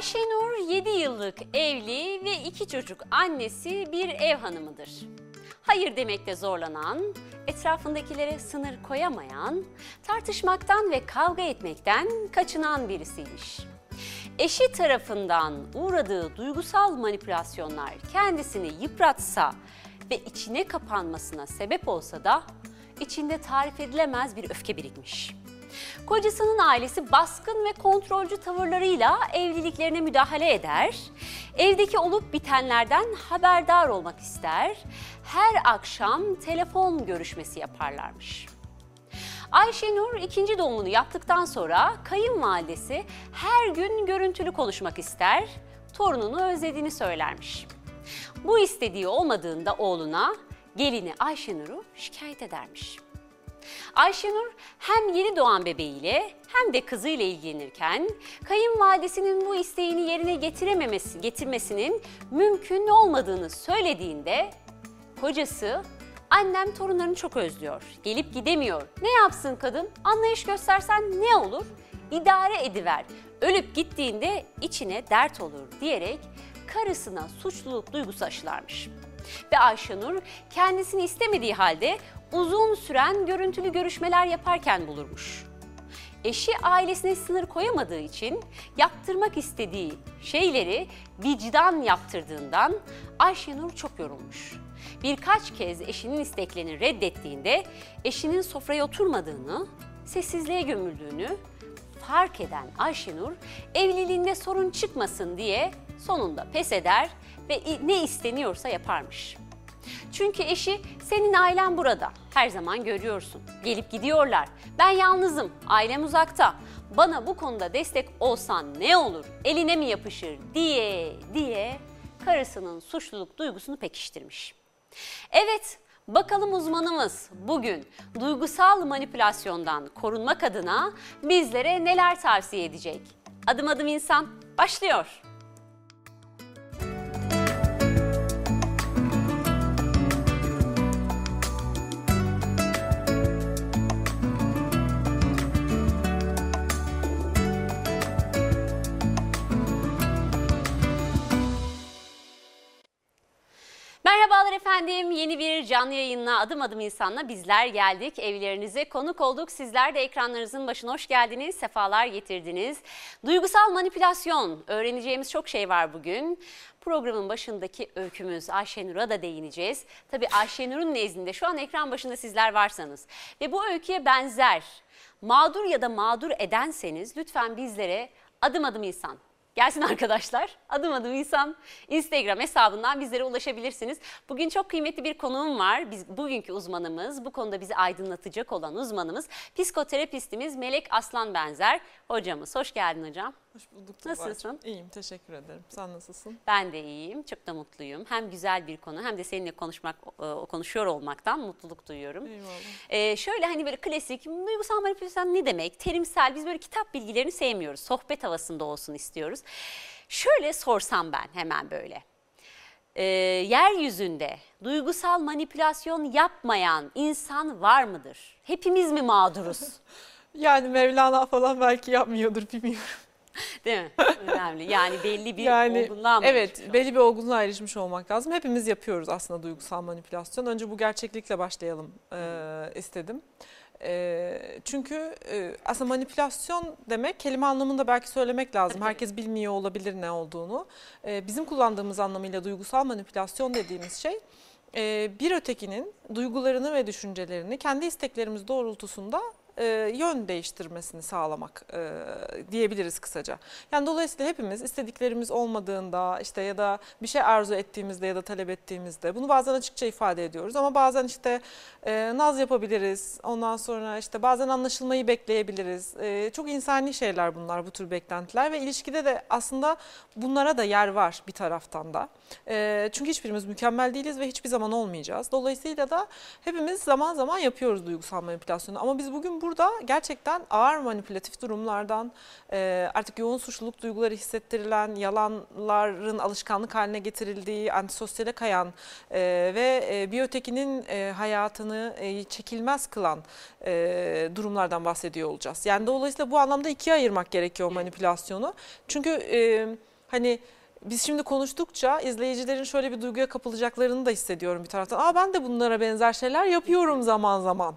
Ayşenur 7 yıllık evli ve iki çocuk annesi bir ev hanımıdır. Hayır demekte zorlanan, etrafındakilere sınır koyamayan, tartışmaktan ve kavga etmekten kaçınan birisiymiş. Eşi tarafından uğradığı duygusal manipülasyonlar kendisini yıpratsa ve içine kapanmasına sebep olsa da içinde tarif edilemez bir öfke birikmiş. Kocasının ailesi baskın ve kontrolcü tavırlarıyla evliliklerine müdahale eder. Evdeki olup bitenlerden haberdar olmak ister. Her akşam telefon görüşmesi yaparlarmış. Ayşenur ikinci doğumunu yaptıktan sonra kayınvalidesi her gün görüntülü konuşmak ister, torununu özlediğini söylermiş. Bu istediği olmadığında oğluna gelini Ayşenur'u şikayet edermiş. Ayşenur hem yeni doğan bebeğiyle hem de kızıyla ilgilenirken kayınvalidesinin bu isteğini yerine getirememesi, getirmesinin mümkün olmadığını söylediğinde kocası annem torunlarını çok özlüyor, gelip gidemiyor. Ne yapsın kadın? Anlayış göstersen ne olur? İdare ediver. Ölüp gittiğinde içine dert olur diyerek karısına suçluluk duygusu aşılarmış. Ve Ayşenur kendisini istemediği halde uzun süren görüntülü görüşmeler yaparken bulurmuş. Eşi ailesine sınır koyamadığı için yaptırmak istediği şeyleri vicdan yaptırdığından Ayşenur çok yorulmuş. Birkaç kez eşinin isteklerini reddettiğinde eşinin sofraya oturmadığını, sessizliğe gömüldüğünü fark eden Ayşenur evliliğinde sorun çıkmasın diye sonunda pes eder ve ne isteniyorsa yaparmış. Çünkü eşi senin ailen burada. Her zaman görüyorsun. Gelip gidiyorlar. Ben yalnızım. Ailem uzakta. Bana bu konuda destek olsan ne olur? Eline mi yapışır diye diye karısının suçluluk duygusunu pekiştirmiş. Evet, bakalım uzmanımız bugün duygusal manipülasyondan korunmak adına bizlere neler tavsiye edecek? Adım adım insan başlıyor. Merhabalar efendim. Yeni bir canlı yayınla adım adım insanla bizler geldik. Evlerinize konuk olduk. Sizler de ekranlarınızın başına hoş geldiniz. Sefalar getirdiniz. Duygusal manipülasyon. Öğreneceğimiz çok şey var bugün. Programın başındaki öykümüz Ayşenur'a da değineceğiz. Tabii Ayşenur'un nezdinde şu an ekran başında sizler varsanız ve bu öyküye benzer mağdur ya da mağdur edenseniz lütfen bizlere adım adım insan Gelsin arkadaşlar. Adım adım insan Instagram hesabından bizlere ulaşabilirsiniz. Bugün çok kıymetli bir konuğum var. Biz bugünkü uzmanımız, bu konuda bizi aydınlatacak olan uzmanımız psikoterapistimiz Melek Aslan Benzer hocamız. Hoş geldin hocam. Hoş bulduk. Nasılsın? İyiyim teşekkür ederim. Sen nasılsın? Ben de iyiyim. Çok da mutluyum. Hem güzel bir konu hem de seninle konuşmak konuşuyor olmaktan mutluluk duyuyorum. Eyvallah. Ee, şöyle hani böyle klasik duygusal manipülasyon ne demek? Terimsel biz böyle kitap bilgilerini sevmiyoruz. Sohbet havasında olsun istiyoruz. Şöyle sorsam ben hemen böyle. Ee, yeryüzünde duygusal manipülasyon yapmayan insan var mıdır? Hepimiz mi mağduruz? yani Mevlana falan belki yapmıyordur bilmiyorum. Değil mi? Önemli. Yani belli bir yani, olgunluğa Evet belli bir olgunluğa erişmiş olmak lazım. Hepimiz yapıyoruz aslında duygusal manipülasyon. Önce bu gerçeklikle başlayalım e, istedim. E, çünkü e, aslında manipülasyon demek kelime anlamında belki söylemek lazım. Herkes bilmiyor olabilir ne olduğunu. E, bizim kullandığımız anlamıyla duygusal manipülasyon dediğimiz şey bir ötekinin duygularını ve düşüncelerini kendi isteklerimiz doğrultusunda e, yön değiştirmesini sağlamak e, diyebiliriz kısaca. Yani dolayısıyla hepimiz istediklerimiz olmadığında işte ya da bir şey arzu ettiğimizde ya da talep ettiğimizde bunu bazen açıkça ifade ediyoruz ama bazen işte e, naz yapabiliriz. Ondan sonra işte bazen anlaşılmayı bekleyebiliriz. E, çok insani şeyler bunlar bu tür beklentiler ve ilişkide de aslında bunlara da yer var bir taraftan da. E, çünkü hiçbirimiz mükemmel değiliz ve hiçbir zaman olmayacağız. Dolayısıyla da hepimiz zaman zaman yapıyoruz duygusal manipülasyonu ama biz bugün burada burada gerçekten ağır manipülatif durumlardan e, artık yoğun suçluluk duyguları hissettirilen, yalanların alışkanlık haline getirildiği, antisosyale kayan e, ve e, bir ötekinin hayatını çekilmez kılan durumlardan bahsediyor olacağız. Yani dolayısıyla bu anlamda ikiye ayırmak gerekiyor manipülasyonu. Çünkü hani biz şimdi konuştukça izleyicilerin şöyle bir duyguya kapılacaklarını da hissediyorum bir taraftan. Aa ben de bunlara benzer şeyler yapıyorum zaman zaman.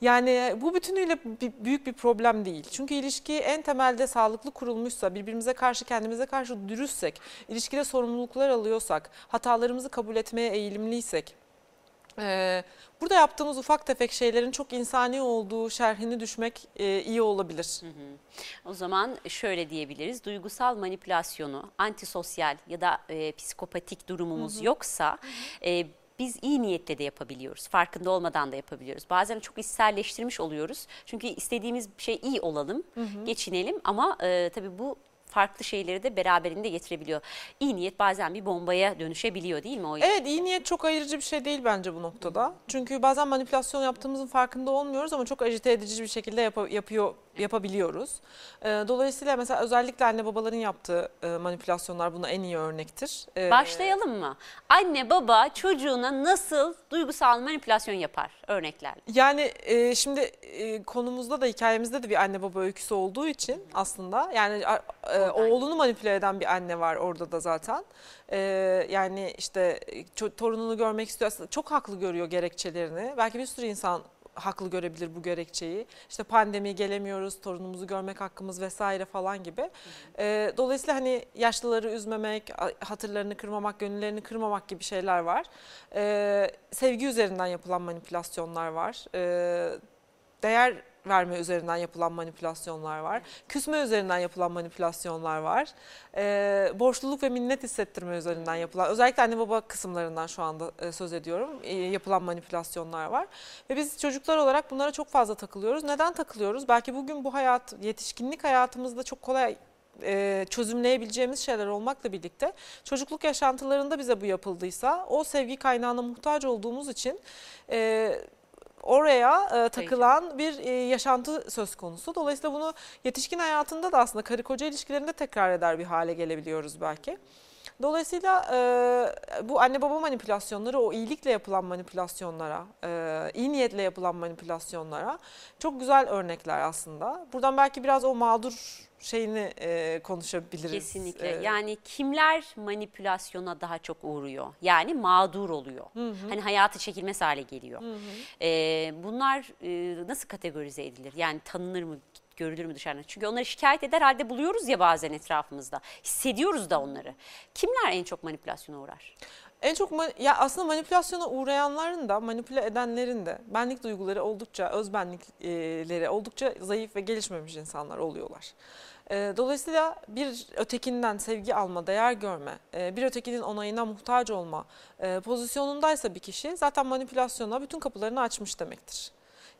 Yani bu bütünüyle büyük bir problem değil. Çünkü ilişki en temelde sağlıklı kurulmuşsa, birbirimize karşı kendimize karşı dürüstsek, ilişkide sorumluluklar alıyorsak, hatalarımızı kabul etmeye eğilimliysek, e, burada yaptığımız ufak tefek şeylerin çok insani olduğu şerhini düşmek e, iyi olabilir. O zaman şöyle diyebiliriz. Duygusal manipülasyonu, antisosyal ya da e, psikopatik durumumuz yoksa e, biz iyi niyetle de yapabiliyoruz. Farkında olmadan da yapabiliyoruz. Bazen çok içselleştirmiş oluyoruz. Çünkü istediğimiz şey iyi olalım, geçinelim ama e, tabii bu farklı şeyleri de beraberinde getirebiliyor. İyi niyet bazen bir bombaya dönüşebiliyor değil mi? O Evet iyi niyet çok ayırıcı bir şey değil bence bu noktada. Çünkü bazen manipülasyon yaptığımızın farkında olmuyoruz ama çok acite edici bir şekilde yapa- yapıyor yapabiliyoruz. Ee, dolayısıyla mesela özellikle anne babaların yaptığı e, manipülasyonlar buna en iyi örnektir. Ee, Başlayalım mı? Anne baba çocuğuna nasıl duygusal manipülasyon yapar? Örneklerle. Yani e, şimdi e, konumuzda da hikayemizde de bir anne baba öyküsü olduğu için aslında yani oğlunu manipüle eden bir anne var orada da zaten. Yani işte torununu görmek istiyor çok haklı görüyor gerekçelerini. Belki bir sürü insan haklı görebilir bu gerekçeyi. İşte pandemi gelemiyoruz, torunumuzu görmek hakkımız vesaire falan gibi. E, dolayısıyla hani yaşlıları üzmemek, hatırlarını kırmamak, gönüllerini kırmamak gibi şeyler var. E, sevgi üzerinden yapılan manipülasyonlar var. E, değer verme üzerinden yapılan manipülasyonlar var. Küsme üzerinden yapılan manipülasyonlar var. E, borçluluk ve minnet hissettirme üzerinden yapılan, özellikle anne baba kısımlarından şu anda e, söz ediyorum, e, yapılan manipülasyonlar var. Ve biz çocuklar olarak bunlara çok fazla takılıyoruz. Neden takılıyoruz? Belki bugün bu hayat, yetişkinlik hayatımızda çok kolay e, çözümleyebileceğimiz şeyler olmakla birlikte çocukluk yaşantılarında bize bu yapıldıysa o sevgi kaynağına muhtaç olduğumuz için e, oraya e, takılan bir e, yaşantı söz konusu. Dolayısıyla bunu yetişkin hayatında da aslında karı koca ilişkilerinde tekrar eder bir hale gelebiliyoruz belki. Dolayısıyla e, bu anne baba manipülasyonları o iyilikle yapılan manipülasyonlara, e, iyi niyetle yapılan manipülasyonlara çok güzel örnekler aslında. Buradan belki biraz o mağdur şeyini e, konuşabiliriz. Kesinlikle. E, Yani kimler manipülasyona daha çok uğruyor? Yani mağdur oluyor. Hani hayatı çekilmez hale geliyor. Ee, bunlar e, nasıl kategorize edilir? Yani tanınır mı? görülür mü dışarıdan? Çünkü onları şikayet eder halde buluyoruz ya bazen etrafımızda. Hissediyoruz da onları. Kimler en çok manipülasyona uğrar? En çok ya aslında manipülasyona uğrayanların da manipüle edenlerin de benlik duyguları oldukça özbenlikleri oldukça zayıf ve gelişmemiş insanlar oluyorlar. Ee, Dolayısıyla bir ötekinden sevgi alma, değer görme, e, bir ötekinin onayına muhtaç olma e, pozisyonundaysa bir kişi zaten manipülasyona bütün kapılarını açmış demektir.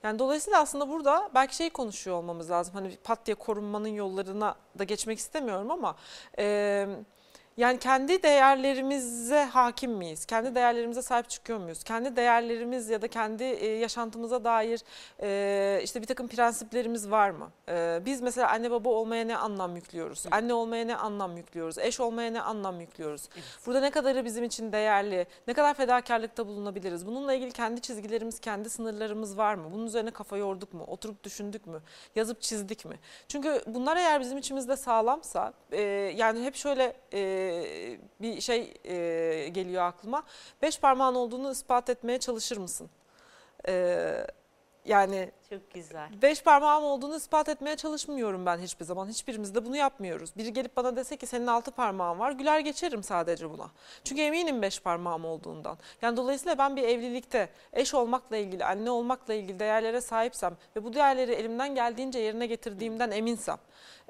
Yani dolayısıyla aslında burada belki şey konuşuyor olmamız lazım. Hani pat diye korunmanın yollarına da geçmek istemiyorum ama e, yani kendi değerlerimize hakim miyiz? Kendi değerlerimize sahip çıkıyor muyuz? Kendi değerlerimiz ya da kendi e, yaşantımıza dair e, işte bir takım prensiplerimiz var mı? E, biz mesela anne baba olmaya ne anlam yüklüyoruz? Anne olmaya ne anlam yüklüyoruz? Eş olmaya ne anlam yüklüyoruz? Burada ne kadarı bizim için değerli? Ne kadar fedakarlıkta bulunabiliriz? Bununla ilgili kendi çizgilerimiz, kendi sınırlarımız var mı? Bunun üzerine kafa yorduk mu? Oturup düşündük mü? Yazıp çizdik mi? Çünkü bunlar eğer bizim içimizde sağlamsa yani hep şöyle e, bir şey e, geliyor aklıma. Beş parmağın olduğunu ispat etmeye çalışır mısın? E, yani Çok güzel. beş parmağım olduğunu ispat etmeye çalışmıyorum ben hiçbir zaman. Hiçbirimiz de bunu yapmıyoruz. Biri gelip bana dese ki senin altı parmağın var güler geçerim sadece buna. Çünkü eminim beş parmağım olduğundan. Yani dolayısıyla ben bir evlilikte eş olmakla ilgili, anne olmakla ilgili değerlere sahipsem ve bu değerleri elimden geldiğince yerine getirdiğimden eminsem.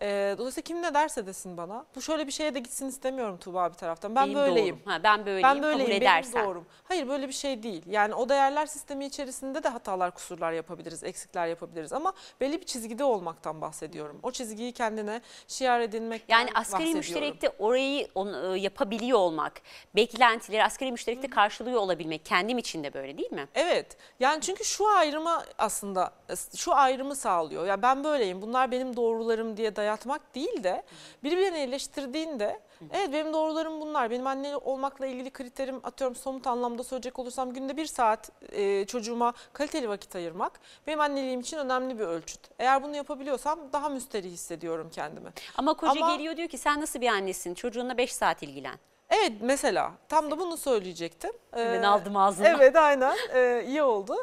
E, dolayısıyla kim ne derse desin bana. Bu şöyle bir şeye de gitsin istemiyorum Tuğba bir taraftan. Ben Benim böyleyim. doğrum. Ha, ben böyleyim. Ben böyleyim, kabul benim doğrum. Hayır böyle bir şey değil. Yani o değerler sistemi içerisinde de hatalar, kusurlar yapabiliriz, teknikler yapabiliriz ama belli bir çizgide olmaktan bahsediyorum. O çizgiyi kendine şiar edinmekten Yani asgari müşterekte orayı e, yapabiliyor olmak, beklentileri asgari müşterekte karşılıyor olabilmek kendim için de böyle değil mi? Evet. Yani çünkü şu ayrımı aslında şu ayrımı sağlıyor. Ya ben böyleyim. Bunlar benim doğrularım diye dayatmak değil de birbirini eleştirdiğinde evet benim doğrularım bunlar. Benim anne olmakla ilgili kriterim atıyorum somut anlamda söyleyecek olursam günde bir saat e, çocuğuma kaliteli vakit ayırmak benim anneliğim için önemli bir ölçüt. Eğer bunu yapabiliyorsam daha müsterih hissediyorum kendimi. Ama koca Ama- geliyor diyor ki sen nasıl bir annesin çocuğunla 5 saat ilgilen. Evet mesela tam da bunu söyleyecektim. Ben Ee, aldım ağzına. Evet aynen Ee, iyi oldu.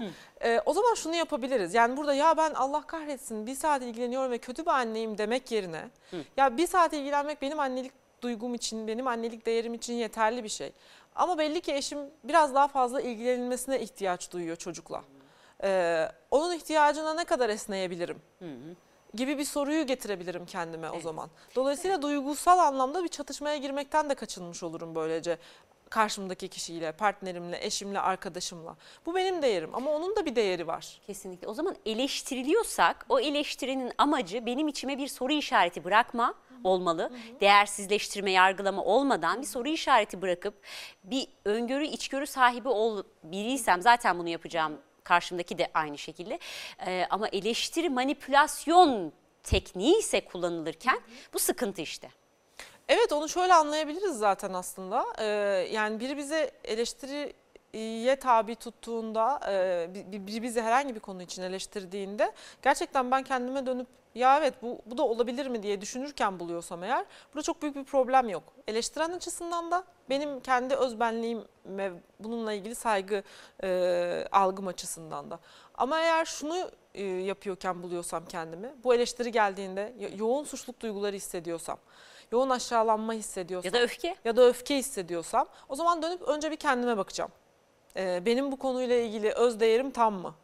Ee, o zaman şunu yapabiliriz. Yani burada ya ben Allah kahretsin bir saat ilgileniyorum ve kötü bir anneyim demek yerine ya bir saat ilgilenmek benim annelik duygum için, benim annelik değerim için yeterli bir şey. Ama belli ki eşim biraz daha fazla ilgilenilmesine ihtiyaç duyuyor çocukla. Ee, onun ihtiyacına ne kadar esneyebilirim? Gibi bir soruyu getirebilirim kendime o Evet. zaman. Dolayısıyla duygusal anlamda bir çatışmaya girmekten de kaçınmış olurum böylece karşımdaki kişiyle, partnerimle, eşimle, arkadaşımla. Bu benim değerim ama onun da bir değeri var. Kesinlikle. O zaman eleştiriliyorsak o eleştirinin amacı benim içime bir soru işareti bırakma olmalı. Değersizleştirme, yargılama olmadan bir soru işareti bırakıp bir öngörü, içgörü sahibi ol biriysem zaten bunu yapacağım. Karşımdaki de aynı şekilde. Ee, ama eleştiri manipülasyon tekniği ise kullanılırken bu sıkıntı işte. Evet onu şöyle anlayabiliriz zaten aslında. Ee, yani biri bize eleştiriye tabi tuttuğunda, e, bizi herhangi bir konu için eleştirdiğinde gerçekten ben kendime dönüp ya evet bu, bu da olabilir mi diye düşünürken buluyorsam eğer burada çok büyük bir problem yok. Eleştiren açısından da benim kendi özbenliğim ve bununla ilgili saygı e, algım açısından da. Ama eğer şunu e, yapıyorken buluyorsam kendimi, bu eleştiri geldiğinde yo- yoğun suçluluk duyguları hissediyorsam, yoğun aşağılanma hissediyorsam Ya da öfke. ya da öfke hissediyorsam o zaman dönüp önce bir kendime bakacağım. Ee, benim bu konuyla ilgili öz değerim tam mı?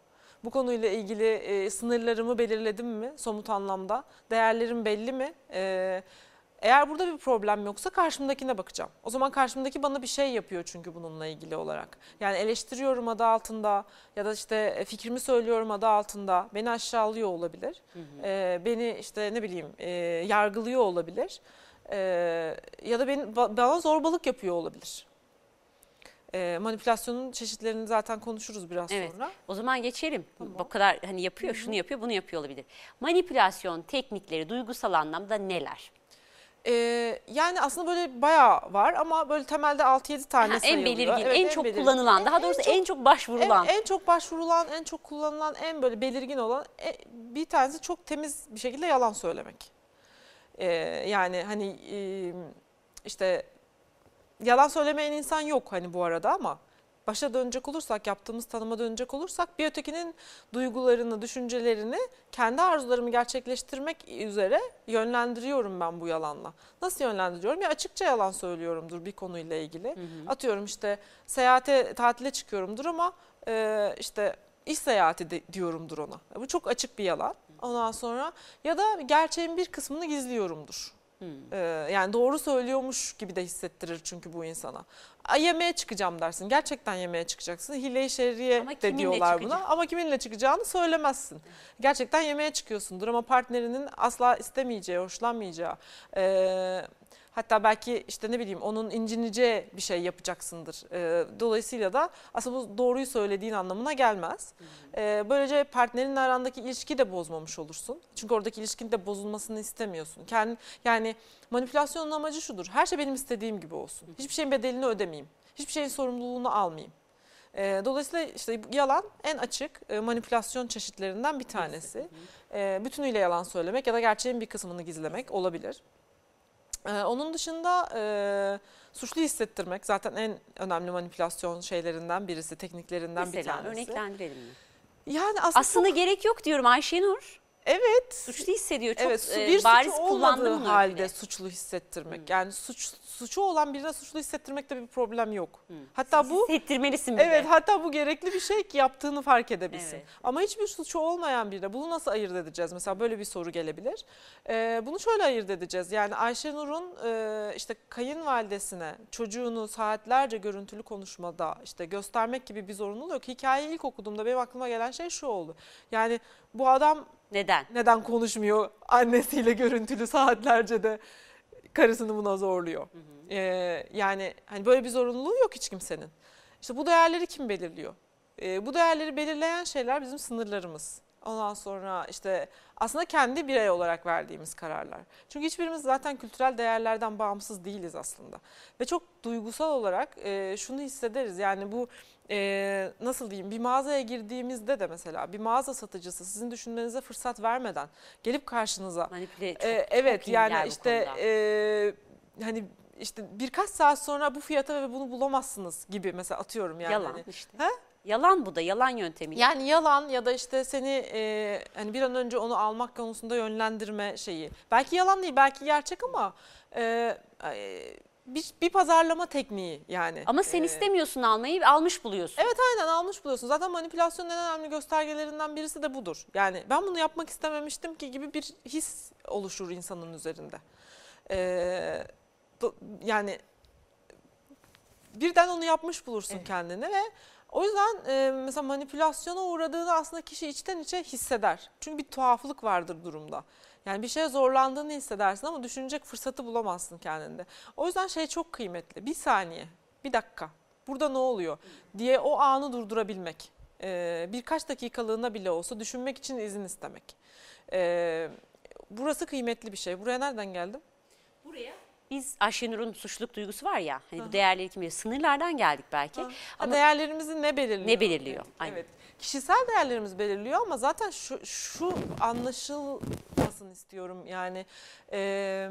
Bu konuyla ilgili e, sınırlarımı belirledim mi somut anlamda? Değerlerim belli mi? Ee, eğer burada bir problem yoksa karşımdakine bakacağım. O zaman karşımdaki bana bir şey yapıyor çünkü bununla ilgili olarak. Yani eleştiriyorum adı altında ya da işte e, fikrimi söylüyorum adı altında beni aşağılıyor olabilir. Ee, beni işte ne bileyim e, yargılıyor olabilir. Ee, ya da beni, ba- bana zorbalık yapıyor olabilir. Ee, manipülasyonun çeşitlerini zaten konuşuruz biraz Evet. sonra. O zaman geçelim. Tamam. Bu kadar hani yapıyor, şunu yapıyor, bunu yapıyor olabilir. Manipülasyon teknikleri duygusal anlamda neler? Ee, yani aslında böyle bayağı var ama böyle temelde 6-7 tane Ha, en sayılıyor. belirgin, Evet, en çok belirgin. kullanılan, daha doğrusu en çok başvurulan. En, en çok başvurulan, en çok kullanılan, en böyle belirgin olan e, bir tanesi çok temiz bir şekilde yalan söylemek. Ee, yani hani e, işte yalan söylemeyen insan yok hani bu arada ama başa dönecek olursak, yaptığımız tanıma dönecek olursak bir ötekinin duygularını, düşüncelerini kendi arzularımı gerçekleştirmek üzere yönlendiriyorum ben bu yalanla. Nasıl yönlendiriyorum? Ya açıkça yalan söylüyorumdur bir konuyla ilgili. Atıyorum işte seyahate, tatile çıkıyorumdur ama e, işte iş seyahati de, diyorumdur ona. Bu çok açık bir yalan. Ondan sonra ya da gerçeğin bir kısmını gizliyorumdur. Ee, yani doğru söylüyormuş gibi de hissettirir çünkü bu insana. Yemeğe çıkacağım dersin. Gerçekten yemeğe çıkacaksın. Hile-i şerriye Ama de diyorlar çıkacak? buna. Ama kiminle çıkacağını söylemezsin. Gerçekten yemeğe çıkıyorsundur ama partnerinin asla istemeyeceği, hoşlanmayacağı, e, hatta belki işte ne bileyim onun incineceği bir şey yapacaksındır. E, dolayısıyla da aslında bu doğruyu söylediğin anlamına gelmez. E, böylece partnerinle arandaki ilişkiyi de bozmamış olursun. Çünkü oradaki ilişkinin de bozulmasını istemiyorsun. Kendi, yani manipülasyonun amacı şudur. Her şey benim istediğim gibi olsun. Hiçbir şeyin bedelini ödemeyeyim. Hiçbir şeyin sorumluluğunu almayayım. E, dolayısıyla işte yalan en açık e, manipülasyon çeşitlerinden bir tanesi. E, bütünüyle yalan söylemek ya da gerçeğin bir kısmını gizlemek olabilir. E, onun dışında e, suçlu hissettirmek zaten en önemli manipülasyon şeylerinden birisi, tekniklerinden bir Mesela tanesi. örneklendirelim mi? Yani aslında, Aslında gerek yok diyorum Ayşenur. Evet. Suçlu hissediyor. Çok evet, e, bir bariz kullandım olmadığı bunu halde öyle. suçlu hissettirmek. Yani suç suçu olan birine suçlu hissettirmekte bir problem yok. Hı. Hatta bu Hissettirmelisin bir de. Evet hatta bu gerekli bir şey ki yaptığını fark edebilsin. Evet. Ama hiçbir suçu olmayan birine bunu nasıl ayırt edeceğiz? Mesela böyle bir soru gelebilir. Ee, bunu şöyle ayırt edeceğiz. Yani Ayşenur'un e, işte kayınvalidesine çocuğunu saatlerce görüntülü konuşmada işte göstermek gibi bir zorunluluğu yok. Hikayeyi ilk okuduğumda benim aklıma gelen şey şu oldu. Yani bu adam Neden? neden konuşmuyor annesiyle görüntülü saatlerce de karısını buna zorluyor. Ee, yani hani böyle bir zorunluluğu yok hiç kimsenin. İşte bu değerleri kim belirliyor? Ee, bu değerleri belirleyen şeyler bizim sınırlarımız. Ondan sonra işte aslında kendi birey olarak verdiğimiz kararlar. Çünkü hiçbirimiz zaten kültürel değerlerden bağımsız değiliz aslında. Ve çok duygusal olarak e, şunu hissederiz. Yani bu e, nasıl diyeyim bir mağazaya girdiğimizde de mesela bir mağaza satıcısı sizin düşünmenize fırsat vermeden gelip karşınıza Manipüle çok, ee, evet çok yani işte e, hani işte birkaç saat sonra bu fiyata ve bunu bulamazsınız gibi mesela atıyorum yani. yalan Hani. işte. He? Yalan bu da yalan yöntemi. Yani yalan ya da işte seni e, hani bir an önce onu almak konusunda yönlendirme şeyi. Belki yalan değil belki gerçek ama e, e, bir, bir pazarlama tekniği yani. Ama sen E, istemiyorsun almayı almış buluyorsun. Evet aynen almış buluyorsun. Zaten manipülasyonun en önemli göstergelerinden birisi de budur. Yani ben bunu yapmak istememiştim ki gibi bir his oluşur insanın üzerinde. Ee, do- yani birden onu yapmış bulursun Evet. kendini ve o yüzden e, mesela manipülasyona uğradığını aslında kişi içten içe hisseder. Çünkü bir tuhaflık vardır durumda. Yani bir şeye zorlandığını hissedersin ama düşünecek fırsatı bulamazsın kendinde. O yüzden şey çok kıymetli. Bir saniye, bir dakika. Burada ne oluyor diye o anı durdurabilmek. Ee, birkaç dakikalığına bile olsa düşünmek için izin istemek. Ee, burası kıymetli bir şey. Buraya nereden geldim? Buraya biz Ayşenur'un suçluluk duygusu var ya hani Aha. bu değerleri kim bilir? Sınırlardan geldik belki. Ha, Ama değerlerimizi ne belirliyor? Ne belirliyor? Aynen. Evet. Kişisel değerlerimiz belirliyor ama zaten şu, şu anlaşılmasın istiyorum. Yani e,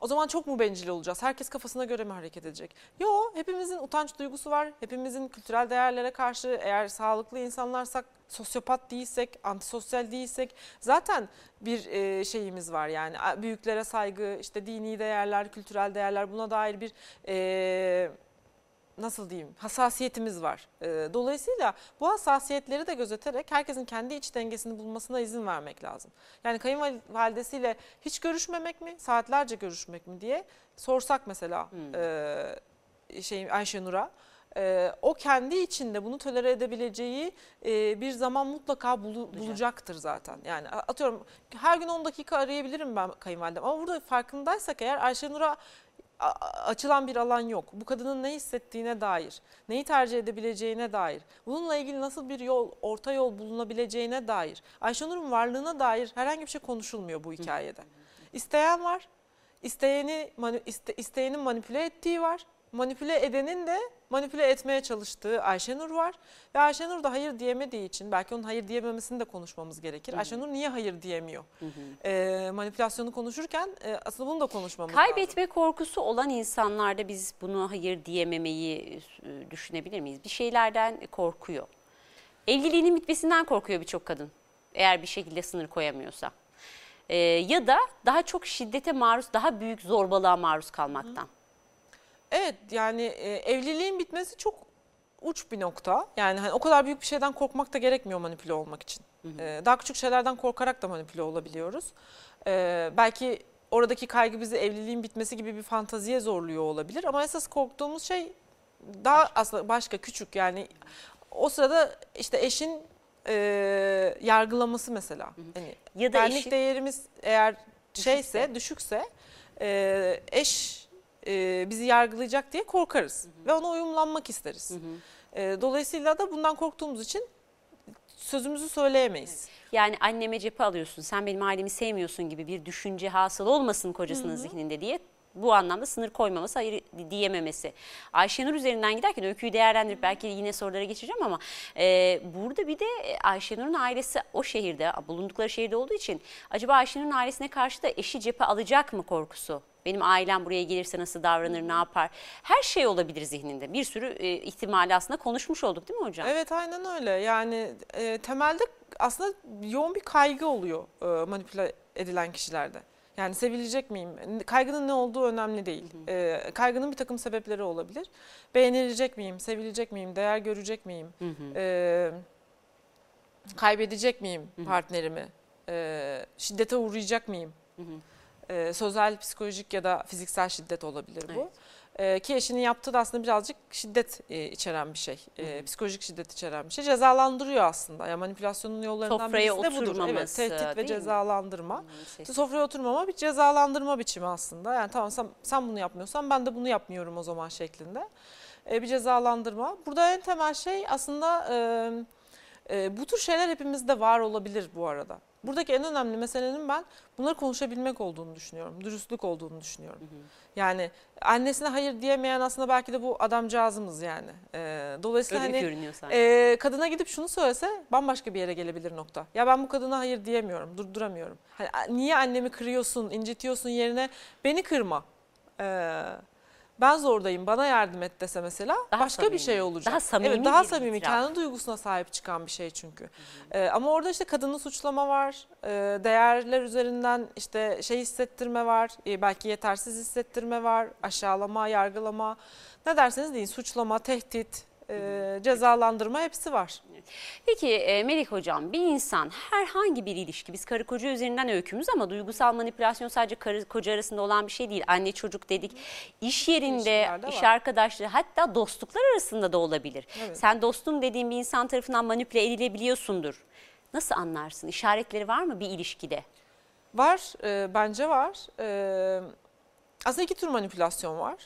o zaman çok mu bencil olacağız? Herkes kafasına göre mi hareket edecek? Yo, hepimizin utanç duygusu var. Hepimizin kültürel değerlere karşı eğer sağlıklı insanlarsak, sosyopat değilsek, antisosyal değilsek zaten bir şeyimiz var yani büyüklere saygı, işte dini değerler, kültürel değerler buna dair bir e, nasıl diyeyim hassasiyetimiz var. Ee, dolayısıyla bu hassasiyetleri de gözeterek herkesin kendi iç dengesini bulmasına izin vermek lazım. Yani kayınvalidesiyle hiç görüşmemek mi, saatlerce görüşmek mi diye sorsak mesela Hmm. e, şey Ayşenur'a e, o kendi içinde bunu tolere edebileceği e, bir zaman mutlaka bulu- bulacaktır zaten. Yani atıyorum her gün 10 dakika arayabilirim ben kayınvalidem ama burada farkındaysak eğer Ayşenur'a açılan bir alan yok. Bu kadının ne hissettiğine dair, neyi tercih edebileceğine dair, bununla ilgili nasıl bir yol, orta yol bulunabileceğine dair, Ayşenur'un varlığına dair herhangi bir şey konuşulmuyor bu hikayede. İsteyen var, isteyeni mani- iste- isteyenin manipüle ettiği var, manipüle edenin de manipüle etmeye çalıştığı Ayşenur var. Ve Ayşenur da hayır diyemediği için belki onun hayır diyememesini de konuşmamız gerekir. Ayşenur niye hayır diyemiyor? Hı hı. Ee, manipülasyonu konuşurken e, aslında bunu da konuşmamız lazım. Kaybetme korkusu olan insanlarda biz bunu hayır diyememeyi e, düşünebilir miyiz? Bir şeylerden korkuyor. Evliliğinin bitmesinden korkuyor birçok kadın. Eğer bir şekilde sınır koyamıyorsa. Ee, ya da daha çok şiddete maruz, daha büyük zorbalığa maruz kalmaktan. Evet yani e, evliliğin bitmesi çok uç bir nokta. Yani hani o kadar büyük bir şeyden korkmak da gerekmiyor manipüle olmak için. E, daha küçük şeylerden korkarak da manipüle olabiliyoruz. E, belki oradaki kaygı bizi evliliğin bitmesi gibi bir fantaziye zorluyor olabilir. Ama esas korktuğumuz şey daha aslında başka küçük yani o sırada işte eşin e, yargılaması mesela. Hani Ya da benlik eşi, değerimiz eğer şeyse, düşükse e, eş e, bizi yargılayacak diye korkarız. Ve ona uyumlanmak isteriz. Hı hı. E, dolayısıyla da bundan korktuğumuz için sözümüzü söyleyemeyiz. yani anneme cephe alıyorsun, sen benim ailemi sevmiyorsun gibi bir düşünce hasıl olmasın kocasının zihninde diye Bu anlamda sınır koymaması, hayır diyememesi. Ayşenur üzerinden giderken öyküyü değerlendirip belki yine sorulara geçeceğim ama e, burada bir de Ayşenur'un ailesi o şehirde, bulundukları şehirde olduğu için acaba Ayşenur'un ailesine karşı da eşi cephe alacak mı korkusu? Benim ailem buraya gelirse nasıl davranır, ne yapar? Her şey olabilir zihninde. Bir sürü e, ihtimali aslında konuşmuş olduk değil mi hocam? Evet aynen öyle. Yani e, temelde aslında yoğun bir kaygı oluyor e, manipüle edilen kişilerde. Yani sevilecek miyim? Kaygının ne olduğu önemli değil. E, kaygının bir takım sebepleri olabilir. Beğenilecek miyim? Sevilecek miyim? Değer görecek miyim? Hı hı. E, kaybedecek miyim partnerimi? E, şiddete uğrayacak mıyım? Hı hı. E, sözel, psikolojik ya da fiziksel şiddet olabilir bu. Evet. E, ki eşinin yaptığı da aslında birazcık şiddet e, içeren bir şey. E, Hı hı. psikolojik şiddet içeren bir şey. Cezalandırıyor aslında. Yani manipülasyonun yollarından Sofraya birisi de budur. Evet, tehdit ve cezalandırma. Şey- İşte sofraya oturmama bir cezalandırma biçimi aslında. Yani tamam sen, sen bunu yapmıyorsan ben de bunu yapmıyorum o zaman şeklinde. E, bir cezalandırma. Burada en temel şey aslında e, e, bu tür şeyler hepimizde var olabilir bu arada. Buradaki en önemli meselenin ben bunları konuşabilmek olduğunu düşünüyorum. Dürüstlük olduğunu düşünüyorum. Yani annesine hayır diyemeyen aslında belki de bu adamcağızımız yani. E, dolayısıyla Öyle hani ee, kadına gidip şunu söylese bambaşka bir yere gelebilir nokta. Ya ben bu kadına hayır diyemiyorum, durduramıyorum. Hani, niye annemi kırıyorsun, incitiyorsun yerine beni kırma. Ee, ben zordayım, bana yardım et dese mesela Daha başka bir samimi. şey olacak. Daha samimi Evet, daha bir samimi, itiraf. kendi duygusuna sahip çıkan bir şey çünkü. Ee, ama orada işte kadını suçlama var, e, değerler üzerinden işte şey hissettirme var, e, belki yetersiz hissettirme var, aşağılama, yargılama. Ne derseniz deyin, suçlama, tehdit, e, cezalandırma hepsi var. Peki e, Melih Hocam bir insan herhangi bir ilişki biz karı koca üzerinden öykümüz ama duygusal manipülasyon sadece karı koca arasında olan bir şey değil. Anne çocuk dedik iş yerinde iş arkadaşları hatta dostluklar arasında da olabilir. Evet. Sen dostum dediğin bir insan tarafından manipüle edilebiliyorsundur. Nasıl anlarsın? İşaretleri var mı bir ilişkide? Var, e, bence var. E, aslında iki tür manipülasyon var.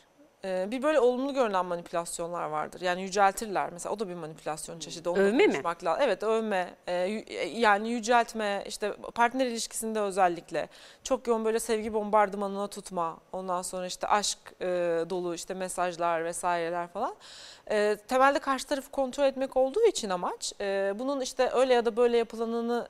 E, bir böyle olumlu görünen manipülasyonlar vardır. Yani yüceltirler mesela o da bir manipülasyon çeşidi. Onu Övme mi? lazım. Evet övme, e, yü- e, yani yüceltme, işte partner ilişkisinde özellikle çok yoğun böyle sevgi bombardımanına tutma. Ondan sonra işte aşk e, dolu işte mesajlar vesaireler falan. E, temelde karşı tarafı kontrol etmek olduğu için amaç e, bunun işte öyle ya da böyle yapılanını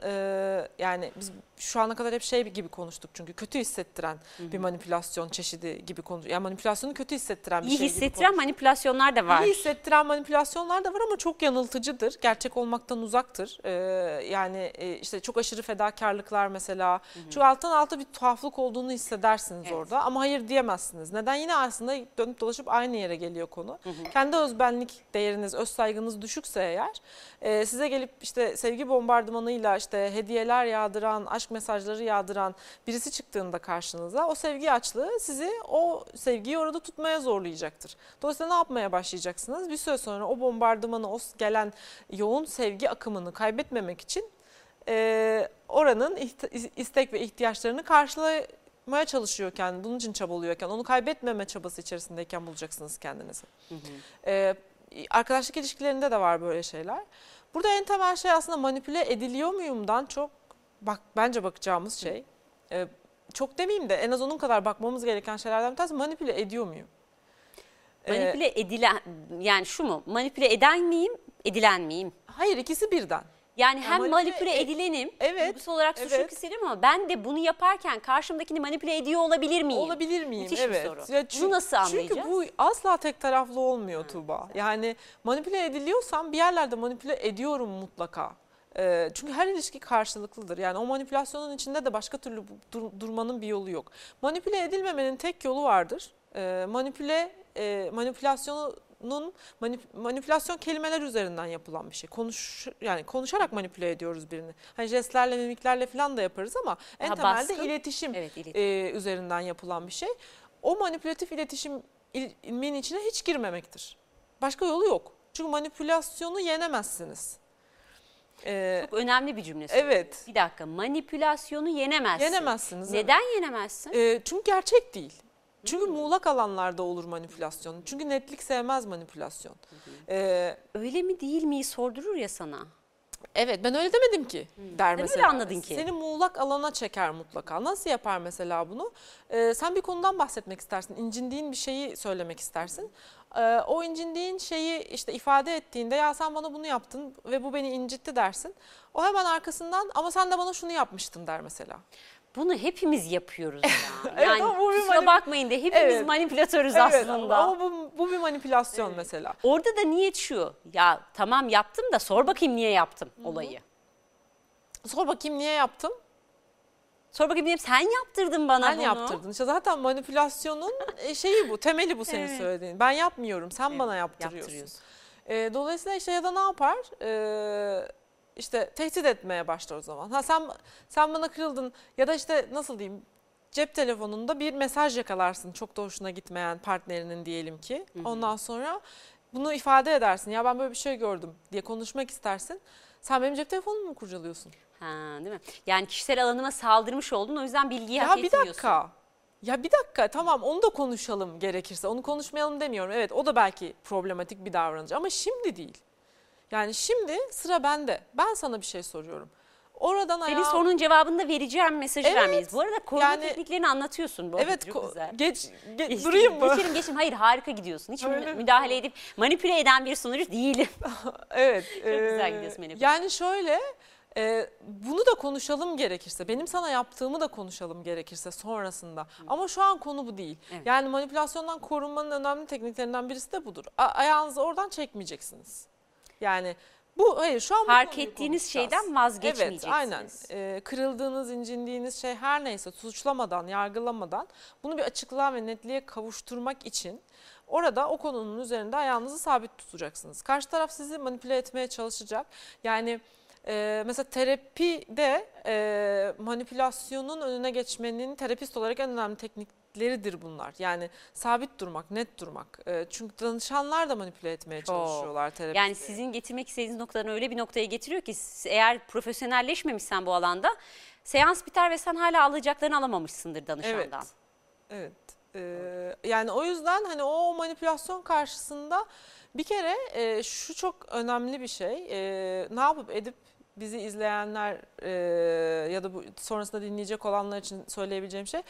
yani biz şu ana kadar hep şey gibi konuştuk çünkü kötü hissettiren bir manipülasyon çeşidi gibi konu yani manipülasyonu kötü hissettiren bir İyi şey gibi hissettiren manipülasyonlar da var. İyi hissettiren manipülasyonlar da var ama çok yanıltıcıdır. Gerçek olmaktan uzaktır. Ee, yani e, işte çok aşırı fedakarlıklar mesela. Çünkü alttan alta bir tuhaflık olduğunu hissedersiniz Evet. orada ama hayır diyemezsiniz. Neden? Yine aslında dönüp dolaşıp aynı yere geliyor konu. Kendi özbenlik değeriniz, öz saygınız düşükse eğer e, size gelip işte sevgi bombardımanıyla işte hediyeler yağdıran, aşk mesajları yağdıran birisi çıktığında karşınıza o sevgi açlığı sizi o sevgiyi orada tutmaya zorlayacaktır. Dolayısıyla ne yapmaya başlayacaksınız? Bir süre sonra o bombardımanı, o gelen yoğun sevgi akımını kaybetmemek için e, oranın istek ve ihtiyaçlarını karşılamaya çalışıyorken, bunun için çabalıyorken, onu kaybetmeme çabası içerisindeyken bulacaksınız kendinizi. Ee, arkadaşlık ilişkilerinde de var böyle şeyler. Burada en temel şey aslında manipüle ediliyor muyumdan çok bak bence bakacağımız şey. Ee, çok demeyeyim de en az onun kadar bakmamız gereken şeylerden bir tanesi manipüle ediyor muyum? Ee, Manipüle edilen yani şu mu? Manipüle eden miyim? Edilen miyim? hayır ikisi birden. Yani Ya hem manipüle manipüle e- edilenim, Evet, duygusal olarak suçluluk evet. hissederim ama ben de bunu yaparken karşımdakini manipüle ediyor olabilir miyim? Olabilir miyim? Müthiş bir evet. soru. Ya Bunu nasıl anlayacağız? Çünkü bu asla tek taraflı olmuyor Tuğba. Yani manipüle ediliyorsam bir yerlerde manipüle ediyorum mutlaka. Ee, çünkü her ilişki karşılıklıdır. Yani o manipülasyonun içinde de başka türlü dur- durmanın bir yolu yok. Manipüle edilmemenin tek yolu vardır. Ee, manipüle e, manipülasyonun manip- manipülasyon kelimeler üzerinden yapılan bir şey. Konuş yani konuşarak manipüle ediyoruz birini. Hani jestlerle, mimiklerle falan da yaparız ama en Daha temelde baskın. iletişim Evet, iletişim. e, üzerinden yapılan bir şey. O manipülatif iletişimin içine hiç girmemektir. Başka yolu yok. Çünkü manipülasyonu yenemezsiniz. E, Çok önemli bir cümle. evet. Bir dakika manipülasyonu yenemezsin. Yenemezsiniz. evet. Neden yenemezsin? E, çünkü gerçek değil. Çünkü muğlak alanlarda olur manipülasyon. Çünkü netlik sevmez manipülasyon. E, Öyle mi değil mi sordurur ya sana. Evet ben öyle demedim ki der Sen öyle mesela. anladın ki. Seni muğlak alana çeker mutlaka. Nasıl yapar mesela bunu? Ee, sen bir konudan bahsetmek istersin. incindiğin bir şeyi söylemek istersin. Ee, o incindiğin şeyi işte ifade ettiğinde ya sen bana bunu yaptın ve bu beni incitti dersin. O hemen arkasından ama sen de bana şunu yapmıştın der mesela. Bunu hepimiz yapıyoruz ya. Evet, yani ama kusura bakmayın de hepimiz Evet. manipülatörüz Evet aslında. ama bu, bu bir manipülasyon mesela. Orada da niyet şu. Ya tamam yaptım da sor bakayım niye yaptım olayı. Sor bakayım niye yaptım? Sor bakayım niye sen yaptırdın bana Ben bunu. yaptırdın. İşte zaten manipülasyonun e, şeyi bu, temeli bu senin Evet. söylediğin. Ben yapmıyorum, sen Evet, bana yaptırıyorsun. yaptırıyorsun. E, dolayısıyla işte ya da ne yapar? E, işte tehdit etmeye başlar o zaman. Ha sen sen bana kırıldın ya da işte nasıl diyeyim? Cep telefonunda bir mesaj yakalarsın çok da hoşuna gitmeyen partnerinin diyelim ki. Ondan sonra bunu ifade edersin. Ya ben böyle bir şey gördüm diye konuşmak istersin. Sen benim cep telefonumu mu kurcalıyorsun? Ha, değil mi? Yani kişisel alanıma saldırmış oldun o yüzden bilgiyi Ya hak bir etmiyorsun. dakika. Ya bir dakika tamam onu da konuşalım gerekirse. Onu konuşmayalım demiyorum. Evet o da belki problematik bir davranış ama şimdi değil. Yani şimdi sıra bende. Ben sana bir şey soruyorum. Oradan Senin sorunun cevabını da vereceğim mesajı Evet. vermeyiz. Bu arada koruma Yani- tekniklerini anlatıyorsun bu arada. Evet çok güzel. geç, ge- Geçtim, durayım mı? Geçelim geçelim. Hayır harika gidiyorsun. Hiç Öyle mi? müdahale edip manipüle eden bir sunucu değilim. Evet. güzel e, gidiyorsun Melek. Yani şöyle e, bunu da konuşalım gerekirse. Benim sana yaptığımı da konuşalım gerekirse sonrasında. Ama şu an konu bu değil. Evet. Yani manipülasyondan korunmanın önemli tekniklerinden birisi de budur. A- ayağınızı oradan çekmeyeceksiniz. Yani bu hayır şu an Fark ettiğiniz şeyden vazgeçmeyeceksiniz. Evet aynen. E, kırıldığınız, incindiğiniz şey her neyse suçlamadan, yargılamadan bunu bir açıklığa ve netliğe kavuşturmak için orada o konunun üzerinde ayağınızı sabit tutacaksınız. Karşı taraf sizi manipüle etmeye çalışacak. Yani e, mesela terapide e, manipülasyonun önüne geçmenin terapist olarak en önemli teknikleridir bunlar. Yani sabit durmak, net durmak. E, çünkü danışanlar da manipüle etmeye çalışıyorlar terapistleri. Yani sizin getirmek istediğiniz noktadan öyle bir noktaya getiriyor ki eğer profesyonelleşmemişsen bu alanda seans biter ve sen hala alacaklarını alamamışsındır danışandan. Evet. Ee, yani o yüzden hani o manipülasyon karşısında bir kere e, şu çok önemli bir şey. E, ne yapıp edip bizi izleyenler e, ya da bu sonrasında dinleyecek olanlar için söyleyebileceğim şey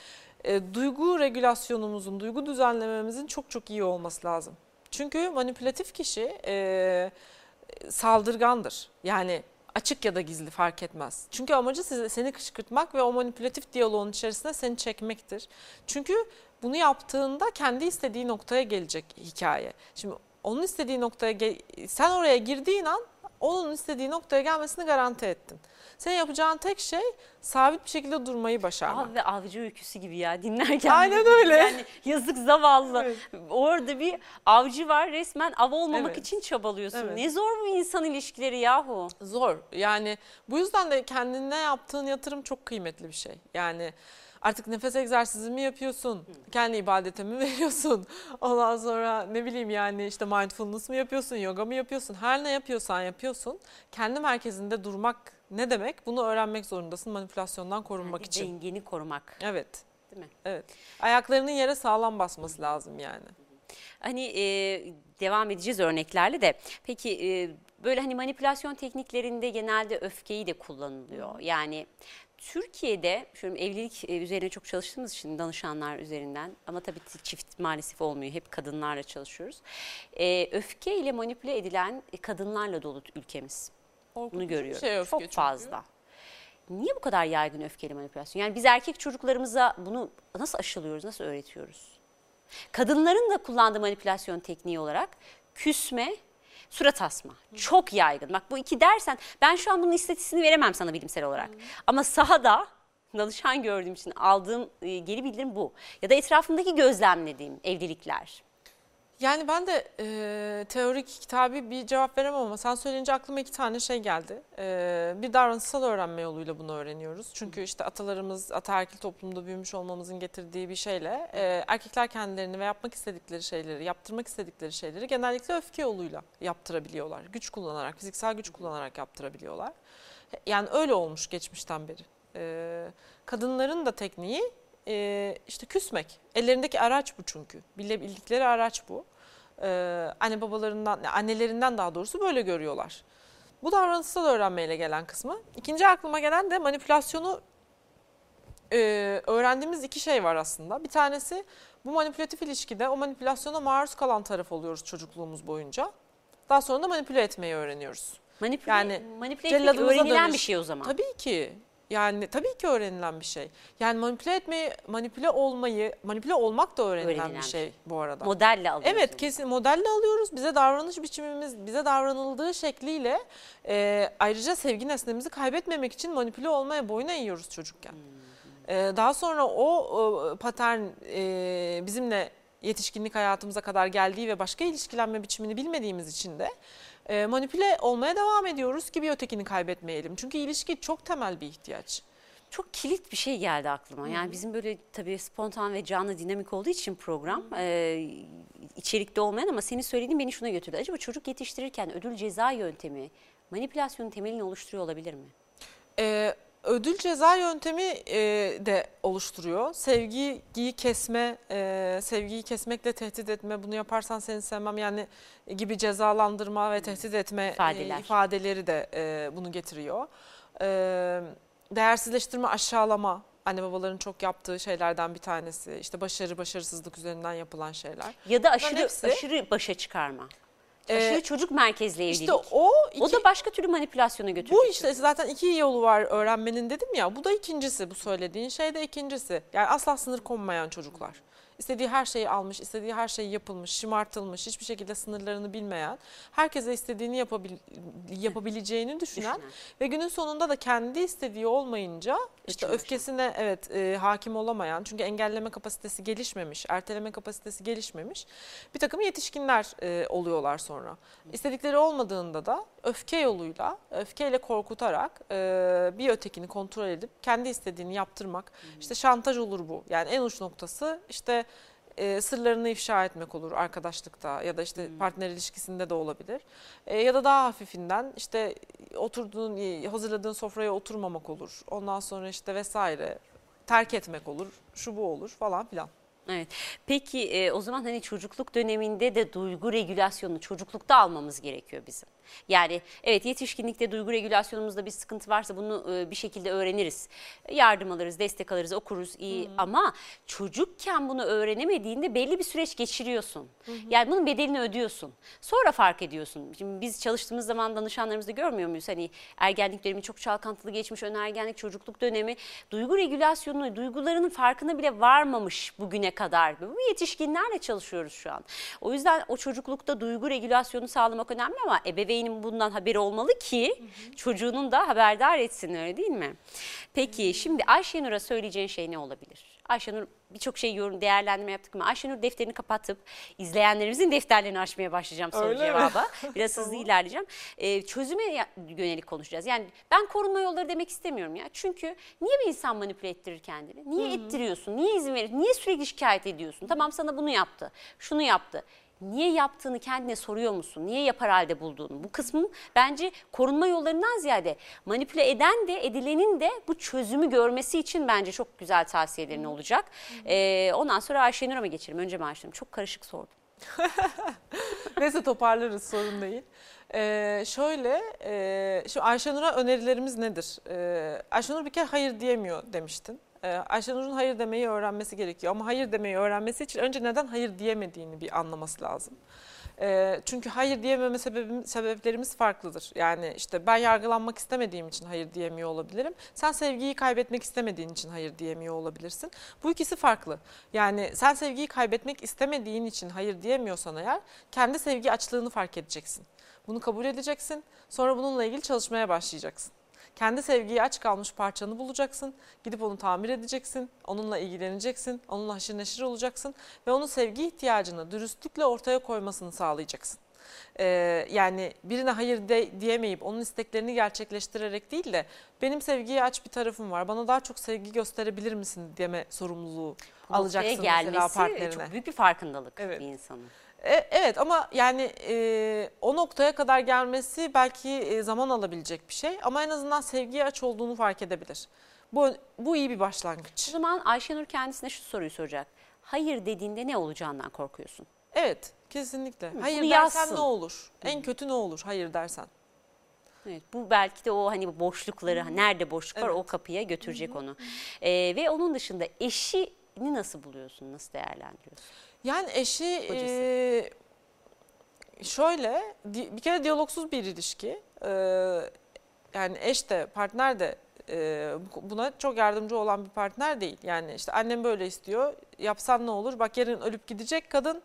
e, duygu regülasyonumuzun, duygu düzenlememizin çok çok iyi olması lazım. Çünkü manipülatif kişi e, saldırgandır. Yani açık ya da gizli fark etmez. Çünkü amacı sizi, seni kışkırtmak ve o manipülatif diyaloğun içerisine seni çekmektir. Çünkü bunu yaptığında kendi istediği noktaya gelecek hikaye. Şimdi onun istediği noktaya sen oraya girdiğin an onun istediği noktaya gelmesini garanti ettin. Senin yapacağın tek şey sabit bir şekilde durmayı başarmak. Av ve avcı öyküsü gibi ya dinlerken. Aynen öyle. Yani yazık zavallı. Evet. Orada bir avcı var resmen av olmamak Evet. için çabalıyorsun. Evet. Ne zor bu insan ilişkileri yahu. Zor. Yani bu yüzden de kendine yaptığın yatırım çok kıymetli bir şey. Yani artık nefes egzersizi mi yapıyorsun? Kendi ibadete mi veriyorsun? Ondan sonra ne bileyim yani işte mindfulness mı yapıyorsun? Yoga mı yapıyorsun? Her ne yapıyorsan yapıyorsun. Kendi merkezinde durmak ne demek? Bunu öğrenmek zorundasın manipülasyondan korunmak Yani için. Dengeni korumak Evet. değil mi? Evet. Ayaklarının yere sağlam basması lazım yani. Hani e, devam edeceğiz örneklerle de. Peki e, böyle hani manipülasyon tekniklerinde genelde öfkeyi de kullanılıyor. Yani Türkiye'de şöyle evlilik e, üzerine çok çalıştığımız için danışanlar üzerinden ama tabii çift maalesef olmuyor. Hep kadınlarla çalışıyoruz. E, öfke ile manipüle edilen kadınlarla dolu ülkemiz. Korkutucu Bunu görüyoruz. şey öfke çok çünkü. fazla. Niye bu kadar yaygın öfkeli manipülasyon? Yani biz erkek çocuklarımıza bunu nasıl aşılıyoruz, nasıl öğretiyoruz? Kadınların da kullandığı manipülasyon tekniği olarak küsme, surat asma. Çok yaygın. Bak bu iki dersen ben şu an bunun istatistiğini veremem sana bilimsel olarak. Ama sahada danışan gördüğüm için aldığım e, geri bildirim bu. Ya da etrafımdaki gözlemlediğim evlilikler. Yani ben de e, teorik kitabı bir cevap veremem ama sen söyleyince aklıma iki tane şey geldi. E, bir davranışsal öğrenme yoluyla bunu öğreniyoruz. Çünkü işte atalarımız ataerkil toplumda büyümüş olmamızın getirdiği bir şeyle e, erkekler kendilerini ve yapmak istedikleri şeyleri, yaptırmak istedikleri şeyleri genellikle öfke yoluyla yaptırabiliyorlar. Güç kullanarak, fiziksel güç kullanarak yaptırabiliyorlar. Yani öyle olmuş geçmişten beri. E, kadınların da tekniği e, işte küsmek. Ellerindeki araç bu çünkü. Bilebildikleri araç bu. Ee, anne babalarından, annelerinden daha doğrusu böyle görüyorlar. Bu davranışsal öğrenmeyle gelen kısmı. İkinci aklıma gelen de manipülasyonu e, öğrendiğimiz iki şey var aslında. Bir tanesi bu manipülatif ilişkide o manipülasyona maruz kalan taraf oluyoruz çocukluğumuz boyunca. Daha sonra da manipüle etmeyi öğreniyoruz. Manipüle, Yani manipüle etmek öğrenilen dönüş. bir şey o zaman. Tabii ki. Yani tabii ki öğrenilen bir şey. Yani manipüle etmeyi, manipüle olmayı, manipüle olmak da öğrenilen, Öğrenilen bir bir şey bu arada. Modelle alıyoruz. Evet kesin modelle alıyoruz. Bize davranış biçimimiz, bize davranıldığı şekliyle e, ayrıca sevgi nesnemizi kaybetmemek için manipüle olmaya boyun eğiyoruz çocukken. E, daha sonra o, e, patern e, bizimle yetişkinlik hayatımıza kadar geldiği ve başka ilişkilenme biçimini bilmediğimiz için de e, manipüle olmaya devam ediyoruz ki bir ötekini kaybetmeyelim. Çünkü ilişki çok temel bir ihtiyaç. Çok kilit bir şey geldi aklıma. Yani bizim böyle tabii spontan ve canlı dinamik olduğu için program e, içerikte olmayan ama senin söylediğin beni şuna götürdü. Acaba çocuk yetiştirirken ödül ceza yöntemi manipülasyonun temelini oluşturuyor olabilir mi? Ee, ödül ceza yöntemi e, de oluşturuyor. Sevgiyi kesme, e, sevgiyi kesmekle tehdit etme, bunu yaparsan seni sevmem yani gibi cezalandırma ve tehdit etme e, İfadeler. ifadeleri de e, bunu getiriyor. E, değersizleştirme, aşağılama anne babaların çok yaptığı şeylerden bir tanesi. İşte başarı, başarısızlık üzerinden yapılan şeyler. Ya da aşırı hepsi- aşırı başa çıkarma. Ee, aşırı çocuk merkezli evlilik. İşte o iki, o da başka türlü manipülasyona götürüyor. Bu işte zaten iki yolu var öğrenmenin dedim ya. Bu da ikincisi bu söylediğin şey de ikincisi. Yani asla sınır konmayan çocuklar. İstediği her şeyi almış, istediği her şey yapılmış, şımartılmış, hiçbir şekilde sınırlarını bilmeyen, herkese istediğini yapabil, yapabileceğini düşünen ve günün sonunda da kendi istediği olmayınca işte Üçüncü. öfkesine evet e, hakim olamayan çünkü engelleme kapasitesi gelişmemiş, erteleme kapasitesi gelişmemiş bir takım yetişkinler e, oluyorlar sonra. İstedikleri olmadığında da öfke yoluyla, öfkeyle korkutarak e, bir ötekini kontrol edip kendi istediğini yaptırmak. işte şantaj olur bu. Yani en uç noktası işte e, sırlarını ifşa etmek olur arkadaşlıkta ya da işte partner ilişkisinde de olabilir. E, ya da daha hafifinden işte oturduğun, e, hazırladığın sofraya oturmamak olur. Ondan sonra işte vesaire terk etmek olur, şu bu olur falan filan. Evet. Peki e, o zaman hani çocukluk döneminde de duygu regülasyonunu çocuklukta almamız gerekiyor bizim. Yani evet yetişkinlikte duygu regülasyonumuzda bir sıkıntı varsa bunu e, bir şekilde öğreniriz. Yardım alırız, destek alırız, okuruz iyi ama çocukken bunu öğrenemediğinde belli bir süreç geçiriyorsun. Yani bunun bedelini ödüyorsun. Sonra fark ediyorsun. Şimdi biz çalıştığımız zaman danışanlarımızda görmüyor muyuz? Hani ergenlik dönemi çok çalkantılı geçmiş, ön ergenlik, çocukluk dönemi. Duygu regülasyonunu, duygularının farkına bile varmamış bugüne kadar. Bu yetişkinlerle çalışıyoruz şu an. O yüzden o çocuklukta duygu regülasyonu sağlamak önemli ama ebeveynin bundan haberi olmalı ki çocuğunun da haberdar etsin öyle değil mi? Peki şimdi Ayşenur'a söyleyeceğin şey ne olabilir? Ayşenur birçok şey yorum değerlendirme yaptık ama Ayşenur defterini kapatıp izleyenlerimizin defterlerini açmaya başlayacağım soru Öyle mi? cevaba. Biraz hızlı ilerleyeceğim. Ee, çözüme yönelik konuşacağız. Yani ben korunma yolları demek istemiyorum ya. Çünkü niye bir insan manipüle ettirir kendini? Niye ettiriyorsun? Niye izin verir? Niye sürekli şikayet ediyorsun? Tamam sana bunu yaptı, şunu yaptı. Niye yaptığını kendine soruyor musun? Niye yapar halde bulduğunu? Bu kısmın bence korunma yollarından ziyade manipüle eden de edilenin de bu çözümü görmesi için bence çok güzel tavsiyelerin olacak. Ee, ondan sonra Ayşenur'a mı geçelim? Önce mi Ayşenur? Çok karışık sordum. Neyse toparlarız sorun değil. Ee, şöyle, e, şu Ayşenur'a önerilerimiz nedir? Ee, Ayşenur bir kere hayır diyemiyor demiştin. Ee, Ayşenur'un hayır demeyi öğrenmesi gerekiyor. Ama hayır demeyi öğrenmesi için önce neden hayır diyemediğini bir anlaması lazım. Ee, çünkü hayır diyememe sebebim, sebeplerimiz farklıdır. Yani işte ben yargılanmak istemediğim için hayır diyemiyor olabilirim. Sen sevgiyi kaybetmek istemediğin için hayır diyemiyor olabilirsin. Bu ikisi farklı. Yani sen sevgiyi kaybetmek istemediğin için hayır diyemiyorsan eğer kendi sevgi açlığını fark edeceksin. Bunu kabul edeceksin. Sonra bununla ilgili çalışmaya başlayacaksın. Kendi sevgiyi aç kalmış parçanı bulacaksın. Gidip onu tamir edeceksin. Onunla ilgileneceksin. Onunla haşır neşir olacaksın. Ve onun sevgi ihtiyacını dürüstlükle ortaya koymasını sağlayacaksın. Ee, yani birine hayır de, diyemeyip onun isteklerini gerçekleştirerek değil de benim sevgiye aç bir tarafım var. Bana daha çok sevgi gösterebilir misin deme sorumluluğu Bu alacaksın mesela partnerine. çok büyük bir farkındalık Evet. bir insanın. E, Evet ama yani e, o noktaya kadar gelmesi belki e, zaman alabilecek bir şey ama en azından sevgiye aç olduğunu fark edebilir. Bu bu iyi bir O başlangıç. zaman Ayşenur kendisine şu soruyu soracak. Hayır dediğinde ne olacağından korkuyorsun? Evet, kesinlikle. Bunu Hayır dersen yazsın. ne olur? En kötü ne olur? Hayır dersen. Evet, bu belki de o hani boşlukları, nerede boşluk var o Evet. kapıya götürecek onu. Ee, ve onun dışında eşini nasıl buluyorsun, nasıl değerlendiriyorsun? Yani eşi Kocası. e, şöyle di- bir kere diyalogsuz bir ilişki. E, yani eş de partner de e, bu- buna çok yardımcı olan bir partner değil. Yani işte annem böyle istiyor yapsan ne olur bak yarın ölüp gidecek kadın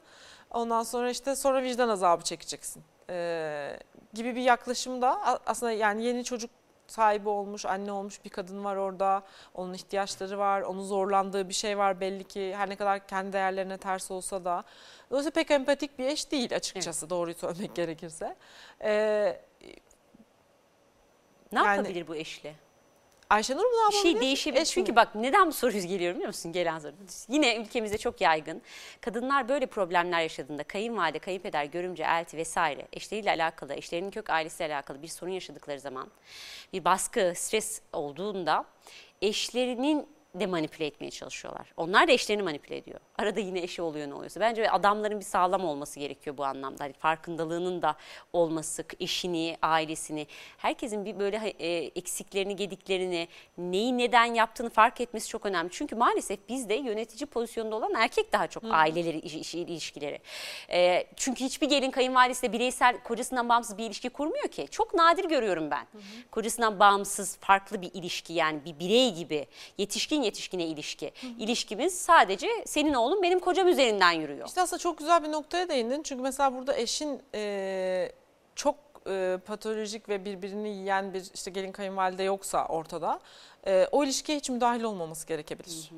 ondan sonra işte sonra vicdan azabı çekeceksin e, gibi bir yaklaşımda a- aslında yani yeni çocuk sahibi olmuş, anne olmuş bir kadın var orada. Onun ihtiyaçları var, onun zorlandığı bir şey var belli ki her ne kadar kendi değerlerine ters olsa da. Dolayısıyla pek empatik bir eş değil açıkçası doğruyu söylemek gerekirse. Ee, Ne Yani- yapabilir bu eşle? Ayşenur mu Bir şey değişebilir. Çünkü bak neden bu soruyu geliyorum biliyor musun? Gelen soru. Yine ülkemizde çok yaygın. Kadınlar böyle problemler yaşadığında kayınvalide, kayınpeder, görümce, elti vesaire eşleriyle alakalı, eşlerinin kök ailesiyle alakalı bir sorun yaşadıkları zaman bir baskı, stres olduğunda eşlerinin de manipüle etmeye çalışıyorlar. Onlar da eşlerini manipüle ediyor. Arada yine eşi oluyor ne oluyorsa. Bence adamların bir sağlam olması gerekiyor bu anlamda. Hani farkındalığının da olması, eşini, ailesini, herkesin bir böyle e, eksiklerini, gediklerini, neyi neden yaptığını fark etmesi çok önemli. Çünkü maalesef bizde yönetici pozisyonda olan erkek daha çok aileleri, iş, iş- ilişkileri. E, çünkü hiçbir gelin kayınvalidesiyle bireysel kocasından bağımsız bir ilişki kurmuyor ki. Çok nadir görüyorum ben. Kocasından bağımsız farklı bir ilişki yani bir birey gibi yetişkin yetişkine ilişki. İlişkimiz sadece senin oğlun benim kocam üzerinden yürüyor. İşte aslında çok güzel bir noktaya değindin. Çünkü mesela burada eşin e, çok e, patolojik ve birbirini yiyen bir işte gelin kayınvalide yoksa ortada e, o ilişkiye hiç müdahil olmaması gerekebilir.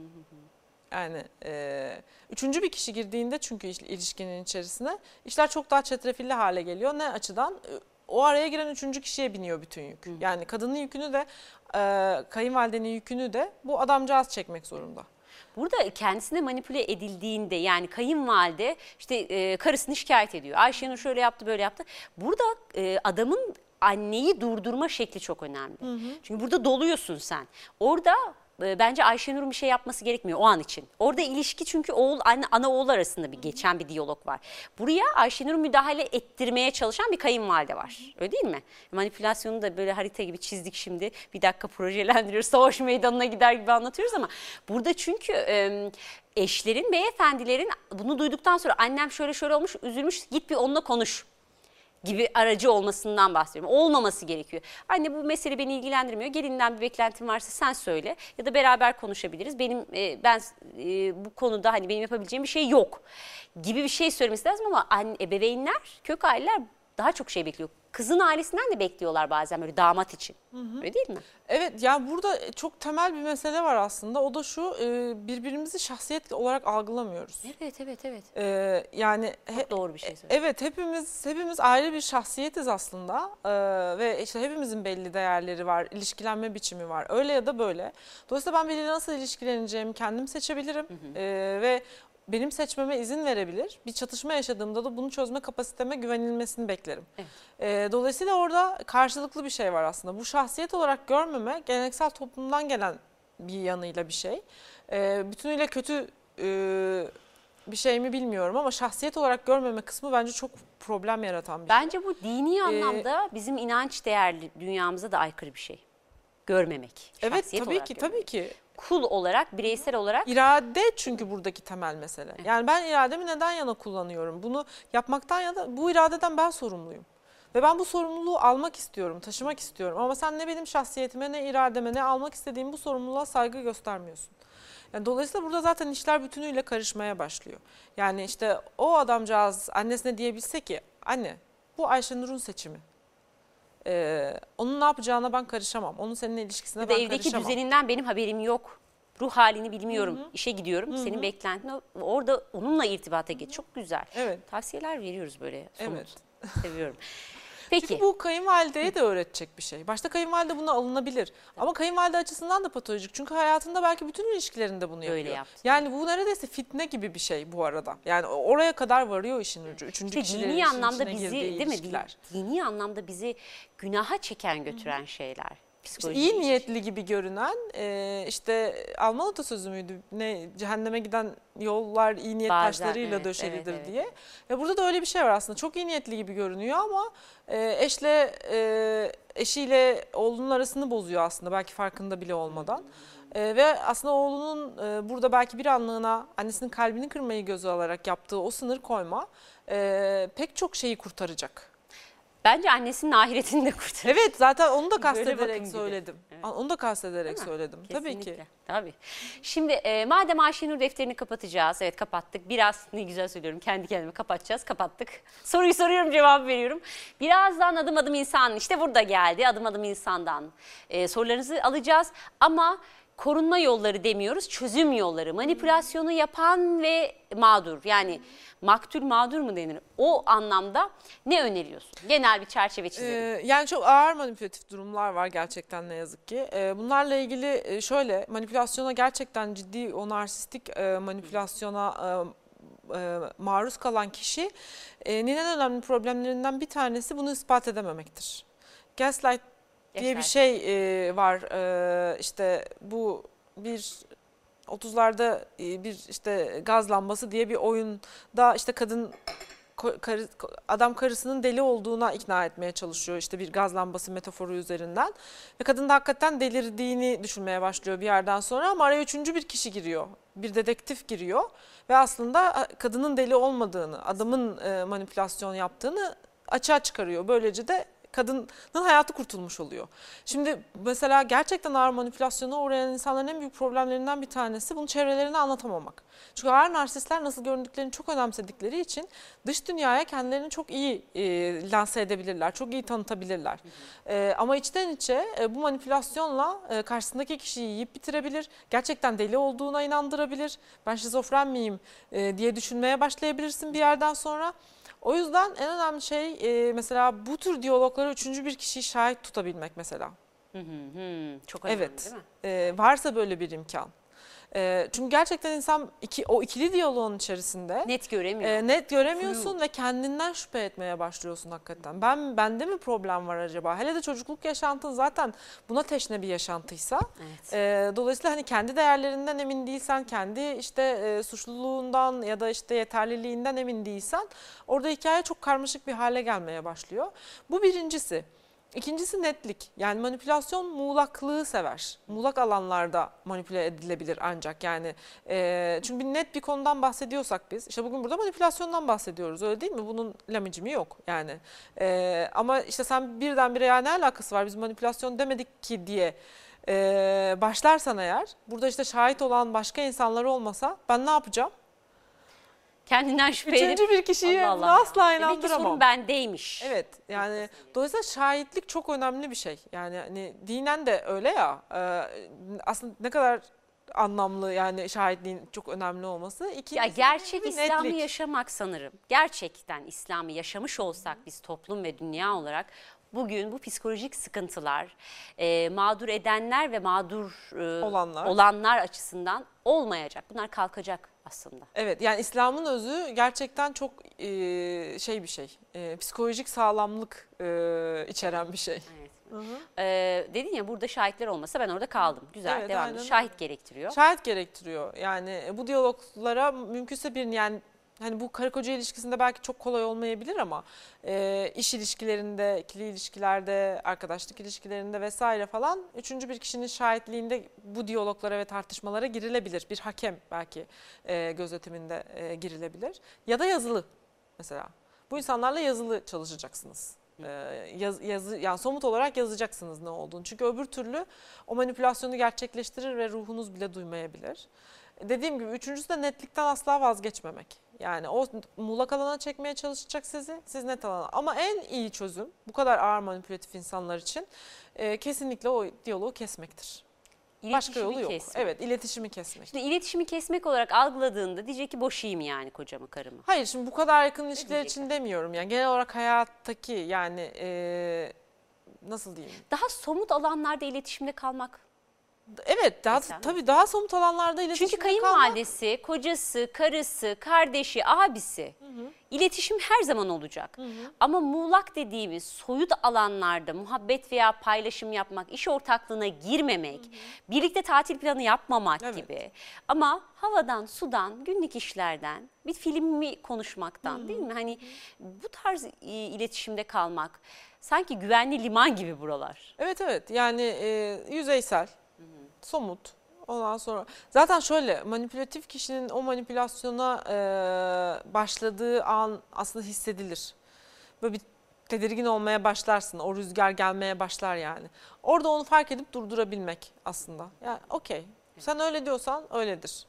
Yani e, üçüncü bir kişi girdiğinde çünkü iş- ilişkinin içerisine işler çok daha çetrefilli hale geliyor. Ne açıdan? E, O araya giren üçüncü kişiye biniyor bütün yük. Yani kadının yükünü de e, kayınvalidenin yükünü de bu adamcağız çekmek zorunda. Burada kendisine manipüle edildiğinde yani kayınvalide işte e, karısını şikayet ediyor. Ayşenur şöyle yaptı böyle yaptı. Burada e, adamın anneyi durdurma şekli çok önemli. Çünkü burada doluyorsun sen. Orada e, bence Ayşenur'un bir şey yapması gerekmiyor o an için. Orada ilişki çünkü oğul anne ana oğul arasında bir geçen bir diyalog var. Buraya Ayşenur'u müdahale ettirmeye çalışan bir kayınvalide var. Öyle değil mi? Manipülasyonu da böyle harita gibi çizdik şimdi. Bir dakika projelendiriyoruz. Savaş meydanına gider gibi anlatıyoruz ama burada çünkü eşlerin, beyefendilerin bunu duyduktan sonra annem şöyle şöyle olmuş, üzülmüş git bir onunla konuş gibi aracı olmasından bahsediyorum. Olmaması gerekiyor. Anne bu mesele beni ilgilendirmiyor. Gelinden bir beklentin varsa sen söyle ya da beraber konuşabiliriz. Benim e, ben e, bu konuda hani benim yapabileceğim bir şey yok gibi bir şey söylemesi lazım ama anne, ebeveynler, kök aileler daha çok şey bekliyor. Kızın ailesinden de bekliyorlar bazen böyle damat için. Öyle değil mi? Evet yani burada çok temel bir mesele var aslında. O da şu e, birbirimizi şahsiyet olarak algılamıyoruz. Evet evet evet. E, yani Çok doğru bir şey söyledin. evet hepimiz hepimiz ayrı bir şahsiyetiz aslında E, ve işte hepimizin belli değerleri var, ilişkilenme biçimi var. Öyle ya da böyle. Dolayısıyla ben biriyle nasıl ilişkileneceğimi kendim seçebilirim E, ve benim seçmeme izin verebilir. Bir çatışma yaşadığımda da bunu çözme kapasiteme güvenilmesini beklerim. Evet. E, dolayısıyla orada karşılıklı bir şey var aslında. Bu şahsiyet olarak görmeme geleneksel toplumdan gelen bir yanıyla bir şey. E, bütünüyle kötü e, bir şey mi bilmiyorum ama şahsiyet olarak görmeme kısmı bence çok problem yaratan bir şey. Bence bu dini anlamda bizim inanç değerli dünyamıza da aykırı bir şey. Görmemek. Evet tabii ki görmemek. tabii ki. Kul olarak, bireysel olarak İrade çünkü buradaki temel mesele. Yani ben irademi neden yana kullanıyorum? Bunu yapmaktan ya da bu iradeden ben sorumluyum. Ve ben bu sorumluluğu almak istiyorum, taşımak istiyorum. Ama sen ne benim şahsiyetime, ne irademe, ne almak istediğim bu sorumluluğa saygı göstermiyorsun. Yani dolayısıyla burada zaten işler bütünüyle karışmaya başlıyor. Yani işte o adamcağız annesine diyebilse ki anne bu Ayşenur'un seçimi. Ee, onun ne yapacağına ben karışamam. Onun seninle ilişkisine ben evdeki karışamam. düzeninden benim haberim yok. Ruh halini bilmiyorum. İşe gidiyorum. Senin beklentin orada onunla irtibata geç. Çok güzel. Evet. Tavsiyeler veriyoruz böyle. somut. Evet. Seviyorum. Peki. Çünkü bu kayınvalideye de öğretecek bir şey. Başta kayınvalide buna alınabilir. Ama kayınvalide açısından da patolojik. Çünkü hayatında belki bütün ilişkilerinde bunu yapıyor. Öyle yaptı. Yani bu neredeyse fitne gibi bir şey bu arada. Yani oraya kadar varıyor işin ucu. Üçüncü İşte dini anlamda bizi değil mi? ilişkiler. Dini anlamda bizi günaha çeken götüren şeyler. İşte Psikoloji iyi niyetli gibi görünen e, işte Alman atasözü müydü? Ne cehenneme giden yollar iyi niyet Bazen, taşlarıyla evet, döşelidir evet, evet. diye. Ya burada da öyle bir şey var aslında. Çok iyi niyetli gibi görünüyor ama e, eşle e, eşiyle oğlunun arasını bozuyor aslında belki farkında bile olmadan. Ee, ve aslında oğlunun e, burada belki bir anlığına annesinin kalbini kırmayı göze alarak yaptığı o sınır koyma e, pek çok şeyi kurtaracak. Bence annesinin ahiretini de kurtarır. Evet zaten onu da kastederek söyledim. Evet. Onu da kastederek Değil mi? söyledim. Tabii ki. Kesinlikle, Tabii. Şimdi e, madem Ayşenur defterini kapatacağız. Evet kapattık. Biraz ne güzel söylüyorum kendi kendime kapatacağız. Kapattık. Soruyu soruyorum cevap veriyorum. Birazdan adım adım insan işte burada geldi. Adım adım insandan e, sorularınızı alacağız. Ama korunma yolları demiyoruz. Çözüm yolları. Manipülasyonu yapan ve mağdur. Yani maktul mağdur mu denir? O anlamda ne öneriyorsun? Genel bir çerçeve çizelim. Ee, yani çok ağır manipülatif durumlar var gerçekten ne yazık ki. Ee, bunlarla ilgili e, şöyle manipülasyona gerçekten ciddi o narsistik e, manipülasyona e, e, maruz kalan kişi e, en önemli problemlerinden bir tanesi bunu ispat edememektir. Gaslight diye bir şey e, var. E, işte bu bir 30'larda e, bir işte gaz lambası diye bir oyunda işte kadın karı, adam karısının deli olduğuna ikna etmeye çalışıyor işte bir gaz lambası metaforu üzerinden. Ve kadın da hakikaten delirdiğini düşünmeye başlıyor bir yerden sonra ama araya üçüncü bir kişi giriyor bir dedektif giriyor. Ve aslında kadının deli olmadığını adamın e, manipülasyon yaptığını açığa çıkarıyor. Böylece de kadının hayatı kurtulmuş oluyor. Şimdi mesela gerçekten ağır manipülasyona uğrayan insanların en büyük problemlerinden bir tanesi bunu çevrelerine anlatamamak. Çünkü ağır narsistler nasıl göründüklerini çok önemsedikleri için dış dünyaya kendilerini çok iyi e, lanse edebilirler, çok iyi tanıtabilirler. E, ama içten içe e, bu manipülasyonla e, karşısındaki kişiyi yiyip bitirebilir, gerçekten deli olduğuna inandırabilir, ben şizofren miyim e, diye düşünmeye başlayabilirsin bir yerden sonra. O yüzden en önemli şey e, mesela bu tür diyaloglara üçüncü bir kişiyi şahit tutabilmek mesela. Hı hı hı. Çok önemli Evet. değil mi? E, varsa böyle bir imkan. E, çünkü gerçekten insan iki, o ikili diyaloğun içerisinde Net göremiyor. e, net göremiyorsun ve kendinden şüphe etmeye başlıyorsun hakikaten. Ben bende mi problem var acaba? Hele de çocukluk yaşantın zaten buna teşne bir yaşantıysa. evet. E, dolayısıyla hani kendi değerlerinden emin değilsen, kendi işte e, suçluluğundan ya da işte yeterliliğinden emin değilsen orada hikaye çok karmaşık bir hale gelmeye başlıyor. Bu birincisi. İkincisi netlik. Yani manipülasyon muğlaklığı sever. Muğlak alanlarda manipüle edilebilir ancak yani e, çünkü net bir konudan bahsediyorsak biz işte bugün burada manipülasyondan bahsediyoruz öyle değil mi? Bunun lamicimi yok yani. E, ama işte sen birdenbire ya ne alakası var biz manipülasyon demedik ki diye e, başlarsan eğer burada işte şahit olan başka insanlar olmasa ben ne yapacağım? Kendinden şüphe edip Üçüncü bir kişiyi Allah Allah asla ya. Demek ki inandıramam. sorun bendeymiş. Evet yani dolayısıyla şahitlik çok önemli bir şey. Yani hani dinen de öyle ya e, aslında ne kadar anlamlı yani şahitliğin çok önemli olması. Ya İkincisi gerçek bir İslam'ı netlik. yaşamak sanırım. Gerçekten İslam'ı yaşamış olsak biz toplum ve dünya olarak bugün bu psikolojik sıkıntılar e, mağdur edenler ve mağdur e, Olanlar. olanlar açısından olmayacak. Bunlar kalkacak aslında. Evet yani İslam'ın özü gerçekten çok e, şey bir şey. E, psikolojik sağlamlık e, içeren bir şey. Evet. Hı hı. Ee, dedin ya burada şahitler olmasa ben orada kaldım. Güzel Evet, devam aynen. Şahit gerektiriyor. Şahit gerektiriyor. Yani bu diyaloglara mümkünse bir yani hani bu karı koca ilişkisinde belki çok kolay olmayabilir ama e, iş ilişkilerinde, ikili ilişkilerde, arkadaşlık ilişkilerinde vesaire falan üçüncü bir kişinin şahitliğinde bu diyaloglara ve tartışmalara girilebilir. Bir hakem belki e, gözetiminde e, girilebilir ya da yazılı mesela. Bu insanlarla yazılı çalışacaksınız. E, yaz, yazı, yani somut olarak yazacaksınız ne olduğunu. Çünkü öbür türlü o manipülasyonu gerçekleştirir ve ruhunuz bile duymayabilir. Dediğim gibi üçüncüsü de netlikten asla vazgeçmemek. Yani o muğlak alana çekmeye çalışacak sizi, siz net alana. Ama en iyi çözüm bu kadar ağır manipülatif insanlar için e, kesinlikle o diyaloğu kesmektir. Başka İletişimi yolu yok. kesmek. Evet, iletişimi kesmek. Şimdi iletişimi kesmek olarak algıladığında diyecek ki boşayayım yani kocamı karımı. Hayır şimdi bu kadar yakın ilişkiler için demiyorum. Yani genel olarak hayattaki yani e, nasıl diyeyim? Daha somut alanlarda iletişimde kalmak. Evet daha Mesela? tabii daha somut alanlarda iletişimde Çünkü kalmak. kayınvalidesi, kocası, karısı, kardeşi, abisi iletişim her zaman olacak. Ama muğlak dediğimiz soyut alanlarda muhabbet veya paylaşım yapmak, iş ortaklığına girmemek, birlikte tatil planı yapmamak Evet. gibi. Ama havadan, sudan, günlük işlerden, bir filmi konuşmaktan değil mi? Hani bu tarz iletişimde kalmak. Sanki güvenli liman gibi buralar. Evet evet yani e, yüzeysel, somut. Ondan sonra zaten şöyle manipülatif kişinin o manipülasyona e, başladığı an aslında hissedilir. Böyle bir tedirgin olmaya başlarsın. O rüzgar gelmeye başlar yani. Orada onu fark edip durdurabilmek aslında. Yani okey. Sen öyle diyorsan öyledir.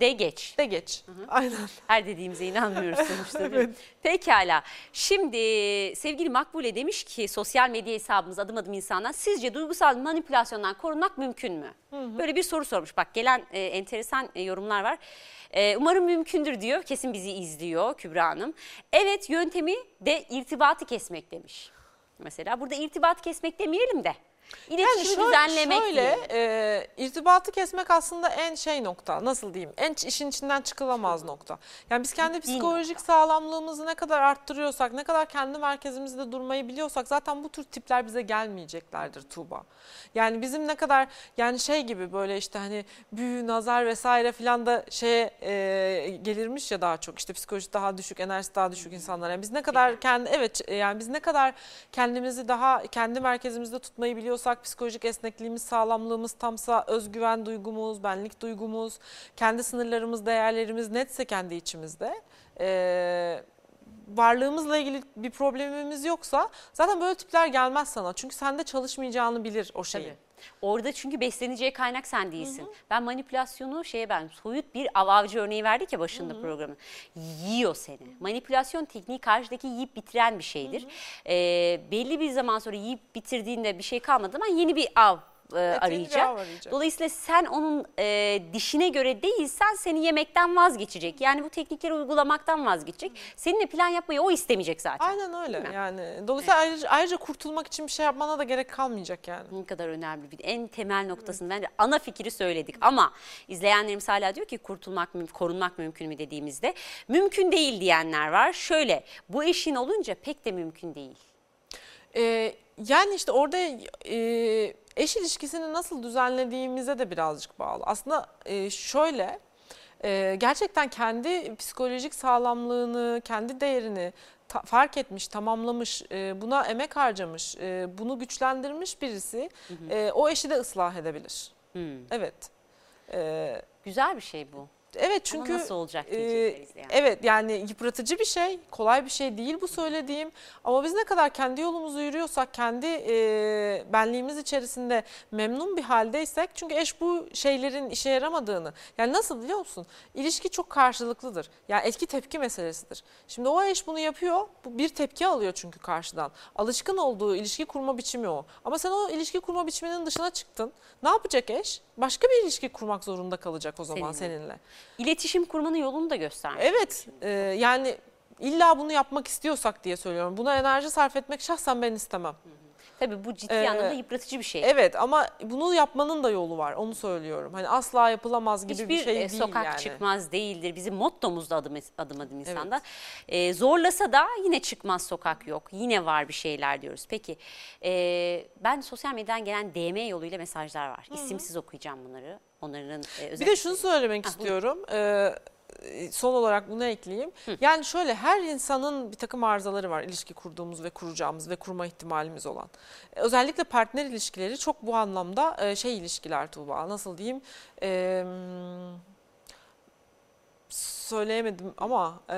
De geç. De geç. Aynen. Her dediğimize inanmıyoruz sonuçta. mi? Pekala. Şimdi sevgili Makbule demiş ki sosyal medya hesabımız adım adım insandan sizce duygusal manipülasyondan korunmak mümkün mü? Böyle bir soru sormuş. Bak gelen e, enteresan e, yorumlar var. E, umarım mümkündür diyor. Kesin bizi izliyor Kübra Hanım. Evet yöntemi de irtibatı kesmek demiş. Mesela burada irtibatı kesmek demeyelim de. İletişimi şöyle- düzenlemek Şöyle e, irtibatı kesmek aslında en şey nokta nasıl diyeyim en işin içinden çıkılamaz nokta. Yani biz kendi psikolojik sağlamlığımızı ne kadar arttırıyorsak ne kadar kendi merkezimizde durmayı biliyorsak zaten bu tür tipler bize gelmeyeceklerdir Tuğba. Yani bizim ne kadar yani şey gibi böyle işte hani büyü, nazar vesaire filan da şeye e, gelirmiş ya daha çok işte psikolojisi daha düşük, enerjisi daha düşük insanlar. Yani biz ne kadar kendi evet yani biz ne kadar kendimizi daha kendi merkezimizde tutmayı biliyorsak psikolojik esnekliğimiz, sağlamlığımız tamsa, özgüven duygumuz, benlik duygumuz, kendi sınırlarımız, değerlerimiz netse kendi içimizde e, varlığımızla ilgili bir problemimiz yoksa zaten böyle tipler gelmez sana. Çünkü sende çalışmayacağını bilir o şeyin. Tabii. Orada çünkü besleneceği kaynak sen değilsin. Ben manipülasyonu şeye ben soyut bir av avcı örneği verdik ya başında programın. Yiyor seni. Manipülasyon tekniği karşıdaki yiyip bitiren bir şeydir. Ee, belli bir zaman sonra yiyip bitirdiğinde bir şey kalmadığı zaman yeni bir av e, arayacak. arayacak. Dolayısıyla sen onun e, dişine göre değilsen seni yemekten vazgeçecek. Yani bu teknikleri uygulamaktan vazgeçecek. Seninle plan yapmayı o istemeyecek zaten. Aynen öyle Değil mi? yani. Dolayısıyla ayrıca, ayrıca kurtulmak için bir şey yapmana da gerek kalmayacak yani. Ne kadar önemli bir en temel noktasını bence ana fikri söyledik ama izleyenlerimiz hala diyor ki kurtulmak mümkün, korunmak mümkün mü dediğimizde mümkün değil diyenler var. Şöyle bu eşin olunca pek de mümkün değil. Ee, yani işte orada e, eş ilişkisini nasıl düzenlediğimize de birazcık bağlı. Aslında e, şöyle e, gerçekten kendi psikolojik sağlamlığını, kendi değerini ta- fark etmiş, tamamlamış, e, buna emek harcamış, e, bunu güçlendirmiş birisi e, o eşi de ıslah edebilir. Hmm. Evet. E, Güzel bir şey bu. Evet çünkü ama nasıl olacak e, diyecekler izleyen. Evet yani yıpratıcı bir şey, kolay bir şey değil bu söylediğim. Ama biz ne kadar kendi yolumuzu yürüyorsak, kendi e, benliğimiz içerisinde memnun bir haldeysek, çünkü eş bu şeylerin işe yaramadığını, yani nasıl biliyor musun? İlişki çok karşılıklıdır. Yani etki tepki meselesidir. Şimdi o eş bunu yapıyor, bu bir tepki alıyor çünkü karşıdan. Alışkın olduğu ilişki kurma biçimi o. Ama sen o ilişki kurma biçiminin dışına çıktın. Ne yapacak eş? Başka bir ilişki kurmak zorunda kalacak o zaman Seninle. seninle. İletişim kurmanın yolunu da göstermiş. Evet e, yani illa bunu yapmak istiyorsak diye söylüyorum. Buna enerji sarf etmek şahsen ben istemem. Tabii bu ciddi Ee, anlamda yıpratıcı bir şey. Evet ama bunu yapmanın da yolu var onu söylüyorum. Hani asla yapılamaz gibi Hiçbir bir şey e, değil sokak yani. çıkmaz değildir. Bizim mottomuz da adım adım, adım insanda. E, zorlasa da yine çıkmaz sokak yok. Yine var bir şeyler diyoruz. Peki e, ben sosyal medyadan gelen DM yoluyla mesajlar var. İsimsiz okuyacağım bunları. Onların e, Bir özel de şunu söylemek Ah, buyurun. istiyorum. Ee, son olarak bunu ekleyeyim. Yani şöyle her insanın bir takım arızaları var ilişki kurduğumuz ve kuracağımız ve kurma ihtimalimiz olan. Ee, Özellikle partner ilişkileri çok bu anlamda e, şey ilişkiler Tuğba nasıl diyeyim Ee, söyleyemedim ama e,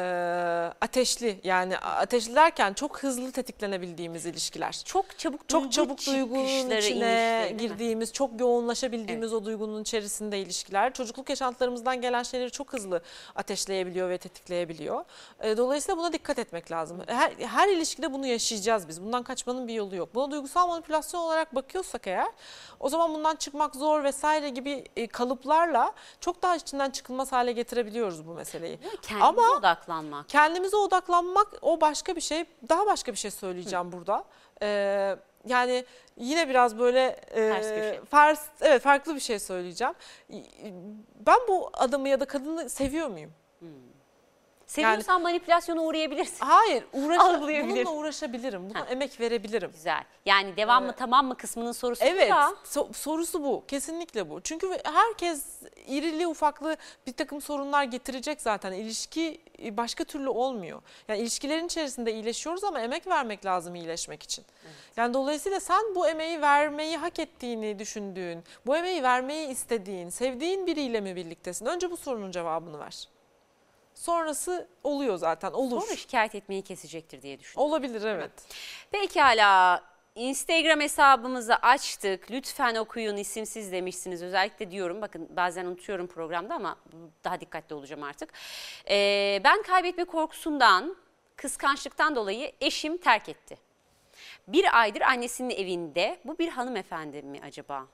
ateşli yani ateşli derken çok hızlı tetiklenebildiğimiz ilişkiler. çok çabuk Çok çabuk duygunun içine inişleri, girdiğimiz, çok yoğunlaşabildiğimiz o duygunun içerisinde ilişkiler. Çocukluk yaşantılarımızdan gelen şeyleri çok hızlı ateşleyebiliyor ve tetikleyebiliyor. E, Dolayısıyla buna dikkat etmek lazım. Her, her ilişkide bunu yaşayacağız biz. Bundan kaçmanın bir yolu yok. Buna duygusal manipülasyon olarak bakıyorsak eğer o zaman bundan çıkmak zor vesaire gibi kalıplarla çok daha içinden çıkılmaz hale getirebiliyoruz bu meseleyi. Kendimize Ama- odaklanmak. Kendimize odaklanmak o başka bir şey. Daha başka bir şey söyleyeceğim burada. Ee, yani yine biraz böyle e, Ters köşe. fars, evet farklı bir şey söyleyeceğim. Ben bu adamı ya da kadını seviyor muyum? Seviyorsan manipülasyona uğrayabilirsin. Hayır, uğraş, bununla uğraşabilirim. Buna Ha. emek verebilirim. Güzel. Yani devam mı tamam mı kısmının sorusu bu Evet, da. so- sorusu bu. Kesinlikle bu. Çünkü herkes irili ufaklı bir takım sorunlar getirecek zaten. İlişki başka türlü olmuyor. Yani ilişkilerin içerisinde iyileşiyoruz ama emek vermek lazım iyileşmek için. Yani dolayısıyla sen bu emeği vermeyi hak ettiğini düşündüğün, bu emeği vermeyi istediğin, sevdiğin biriyle mi birliktesin? Önce bu sorunun cevabını ver. Sonrası oluyor zaten, olur. Sonra şikayet etmeyi kesecektir diye düşünüyorum. Olabilir evet. Pekala. Instagram hesabımızı açtık. Lütfen okuyun isimsiz demişsiniz. Özellikle diyorum bakın bazen unutuyorum programda ama daha dikkatli olacağım artık. Ee, ben kaybetme korkusundan, kıskançlıktan dolayı eşim terk etti. Bir aydır annesinin evinde. Bu bir hanımefendi mi acaba?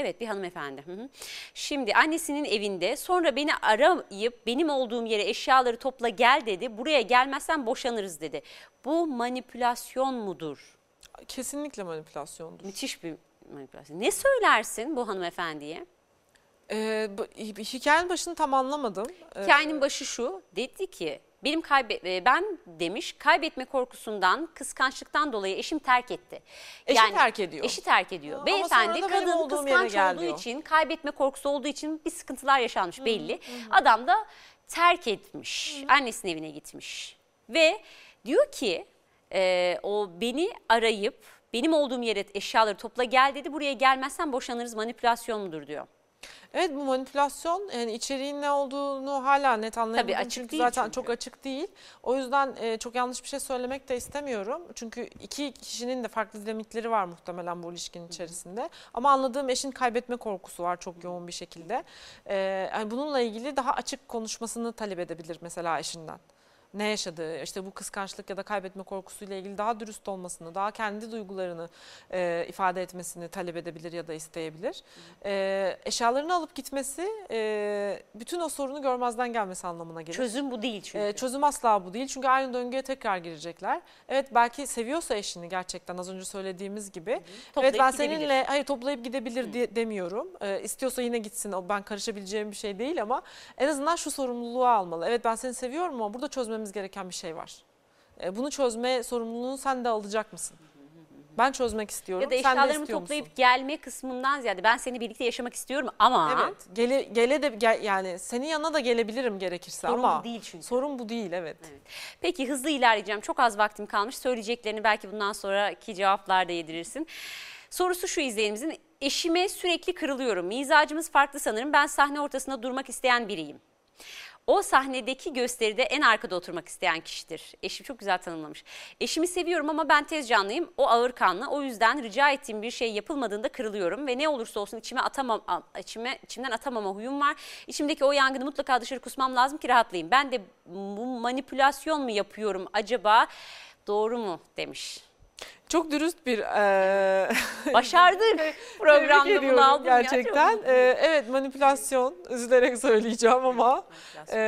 Evet bir hanımefendi. Hı hı. Şimdi annesinin evinde sonra beni arayıp benim olduğum yere eşyaları topla gel dedi. Buraya gelmezsen boşanırız dedi. Bu manipülasyon mudur? Kesinlikle manipülasyondur. Müthiş bir manipülasyon. Ne söylersin bu hanımefendiye? Ee, bu- hikayenin başını tam anlamadım. Ee, Hikayenin başı şu. Dedi ki benim kaybe e, ben demiş kaybetme korkusundan, kıskançlıktan dolayı eşim terk etti. Eşi terk ediyor. Eşi terk ediyor. Ama Beyefendi kadın kıskanç olduğu için, kaybetme korkusu olduğu için bir sıkıntılar yaşanmış belli. Adam da terk etmiş. Annesinin evine gitmiş. Ve diyor ki e, o beni arayıp benim olduğum yere eşyaları topla gel dedi. Buraya gelmezsen boşanırız manipülasyon mudur diyor. Evet bu manipülasyon yani içeriğin ne olduğunu hala net anlayamadım. açık çünkü değil zaten çünkü. çok açık değil. O yüzden e, çok yanlış bir şey söylemek de istemiyorum. Çünkü iki kişinin de farklı dinamikleri var muhtemelen bu ilişkinin içerisinde. Ama anladığım eşin kaybetme korkusu var çok yoğun bir şekilde. E, yani bununla ilgili daha açık konuşmasını talep edebilir mesela eşinden. Ne yaşadığı, işte bu kıskançlık ya da kaybetme korkusuyla ilgili daha dürüst olmasını, daha kendi duygularını e, ifade etmesini talep edebilir ya da isteyebilir. E, eşyalarını alıp gitmesi e, bütün o sorunu görmezden gelmesi anlamına gelir. Çözüm bu değil çünkü. E, çözüm asla bu değil çünkü aynı döngüye tekrar girecekler. Evet belki seviyorsa eşini gerçekten az önce söylediğimiz gibi. Toplayıp evet ben gidebilir. seninle hayır toplayıp gidebilir diye demiyorum. E, istiyorsa yine gitsin o ben karışabileceğim bir şey değil ama en azından şu sorumluluğu almalı. Evet ben seni seviyorum ama burada çözmemiz gereken bir şey var. E, bunu çözme sorumluluğunu sen de alacak mısın? Ben çözmek istiyorum. ya da eşyalarımı toplayıp musun? gelme kısmından ziyade ben seni birlikte yaşamak istiyorum ama Evet. Gele, gele de gel, yani senin yanına da gelebilirim gerekirse sorun ama bu değil çünkü. sorun bu değil evet. Peki hızlı ilerleyeceğim. Çok az vaktim kalmış. Söyleyeceklerini belki bundan sonraki cevaplarda yedirirsin. Sorusu şu izleyenimizin. Eşime sürekli kırılıyorum. Mizacımız farklı sanırım. Ben sahne ortasında durmak isteyen biriyim. O sahnedeki gösteride en arkada oturmak isteyen kişidir. Eşim çok güzel tanımlamış. Eşimi seviyorum ama ben tez canlıyım. O ağır kanlı. O yüzden rica ettiğim bir şey yapılmadığında kırılıyorum ve ne olursa olsun içime atamam içime içimden atamama huyum var. İçimdeki o yangını mutlaka dışarı kusmam lazım ki rahatlayayım. Ben de bu manipülasyon mu yapıyorum acaba? Doğru mu demiş. Çok dürüst bir e, Başardık programda bunu aldım ya. Gerçekten. mutluyum. Ee, evet manipülasyon üzülerek söyleyeceğim ama e,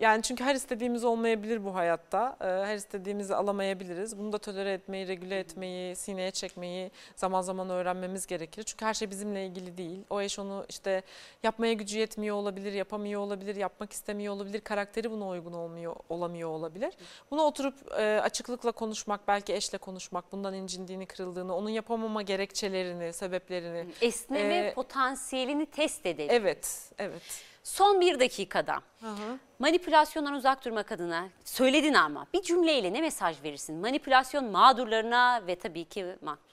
yani çünkü her istediğimiz olmayabilir bu hayatta. E, her istediğimizi alamayabiliriz. Bunu da tolere etmeyi, regüle etmeyi, sineye çekmeyi zaman zaman öğrenmemiz gerekir. Çünkü her şey bizimle ilgili değil. O eş onu işte yapmaya gücü yetmiyor olabilir, yapamıyor olabilir, yapmak istemiyor olabilir, karakteri buna uygun olmuyor olamıyor olabilir. Bunu oturup e, açıklıkla konuşmak, belki eşle konuşmak, bundan incindiğini, kırıldığını, onun yapamama gerekçelerini, sebeplerini. Esneme Ee, potansiyelini test edelim. Evet, evet. Son bir dakikada hı. manipülasyondan uzak durmak adına söyledin ama bir cümleyle ne mesaj verirsin? Manipülasyon mağdurlarına ve tabii ki mahkumlarına.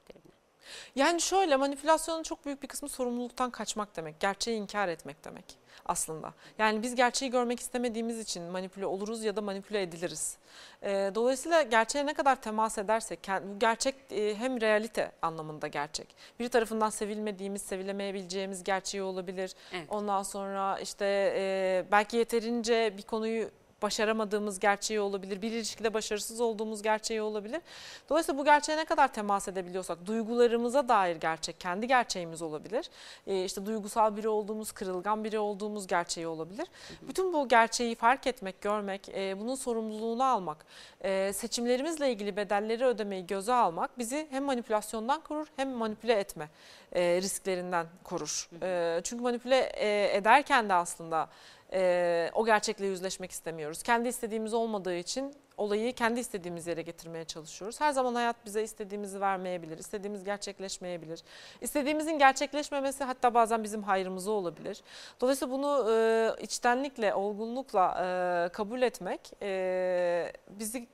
Yani şöyle manipülasyonun çok büyük bir kısmı sorumluluktan kaçmak demek, gerçeği inkar etmek demek aslında. Yani biz gerçeği görmek istemediğimiz için manipüle oluruz ya da manipüle ediliriz. Ee, dolayısıyla gerçeğe ne kadar temas edersek, bu gerçek e, hem realite anlamında gerçek. Bir tarafından sevilmediğimiz, sevilemeyebileceğimiz gerçeği olabilir. Evet. Ondan sonra işte e, belki yeterince bir konuyu başaramadığımız gerçeği olabilir. Bir ilişkide başarısız olduğumuz gerçeği olabilir. Dolayısıyla bu gerçeğe ne kadar temas edebiliyorsak duygularımıza dair gerçek, kendi gerçeğimiz olabilir. Ee, işte duygusal biri olduğumuz, kırılgan biri olduğumuz gerçeği olabilir. Bütün bu gerçeği fark etmek, görmek, e, bunun sorumluluğunu almak, e, seçimlerimizle ilgili bedelleri ödemeyi göze almak bizi hem manipülasyondan korur hem manipüle etme e, risklerinden korur. E, çünkü manipüle e, ederken de aslında e, o gerçekle yüzleşmek istemiyoruz. Kendi istediğimiz olmadığı için olayı kendi istediğimiz yere getirmeye çalışıyoruz. Her zaman hayat bize istediğimizi vermeyebilir, istediğimiz gerçekleşmeyebilir. İstediğimizin gerçekleşmemesi hatta bazen bizim hayrımıza olabilir. Dolayısıyla bunu e, içtenlikle, olgunlukla e, kabul etmek e, bizi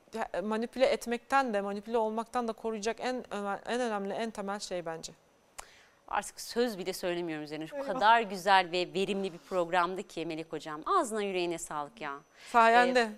manipüle etmekten de manipüle olmaktan da koruyacak en en önemli, en temel şey bence. Artık söz bile söylemiyorum üzerine. Eyvah. kadar güzel ve verimli bir programdı ki Melek Hocam. Ağzına yüreğine sağlık ya. Sayende.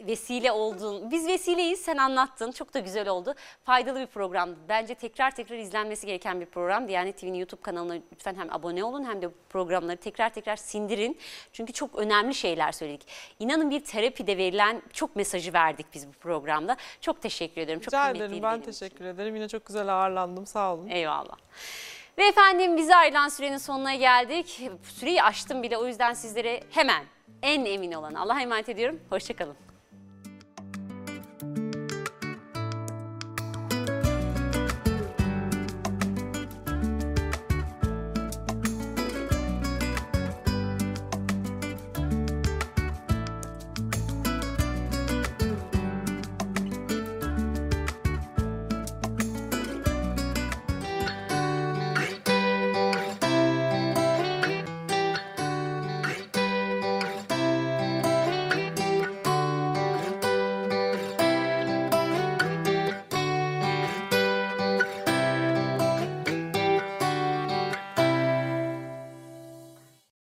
vesile oldun. Biz vesileyiz sen anlattın. Çok da güzel oldu. Faydalı bir programdı. Bence tekrar tekrar izlenmesi gereken bir program. Diyanet TV'nin YouTube kanalına lütfen hem abone olun hem de programları tekrar tekrar sindirin. Çünkü çok önemli şeyler söyledik. İnanın bir terapide verilen çok mesajı verdik biz bu programda. Çok teşekkür ederim. Çok Rica ederim. Ben benim için. teşekkür ederim. Yine çok güzel ağırlandım. Sağ olun. Eyvallah. Ve efendim bize ayrılan sürenin sonuna geldik. Süreyi aştım bile o yüzden sizlere hemen en emin olan Allah'a emanet ediyorum. Hoşçakalın.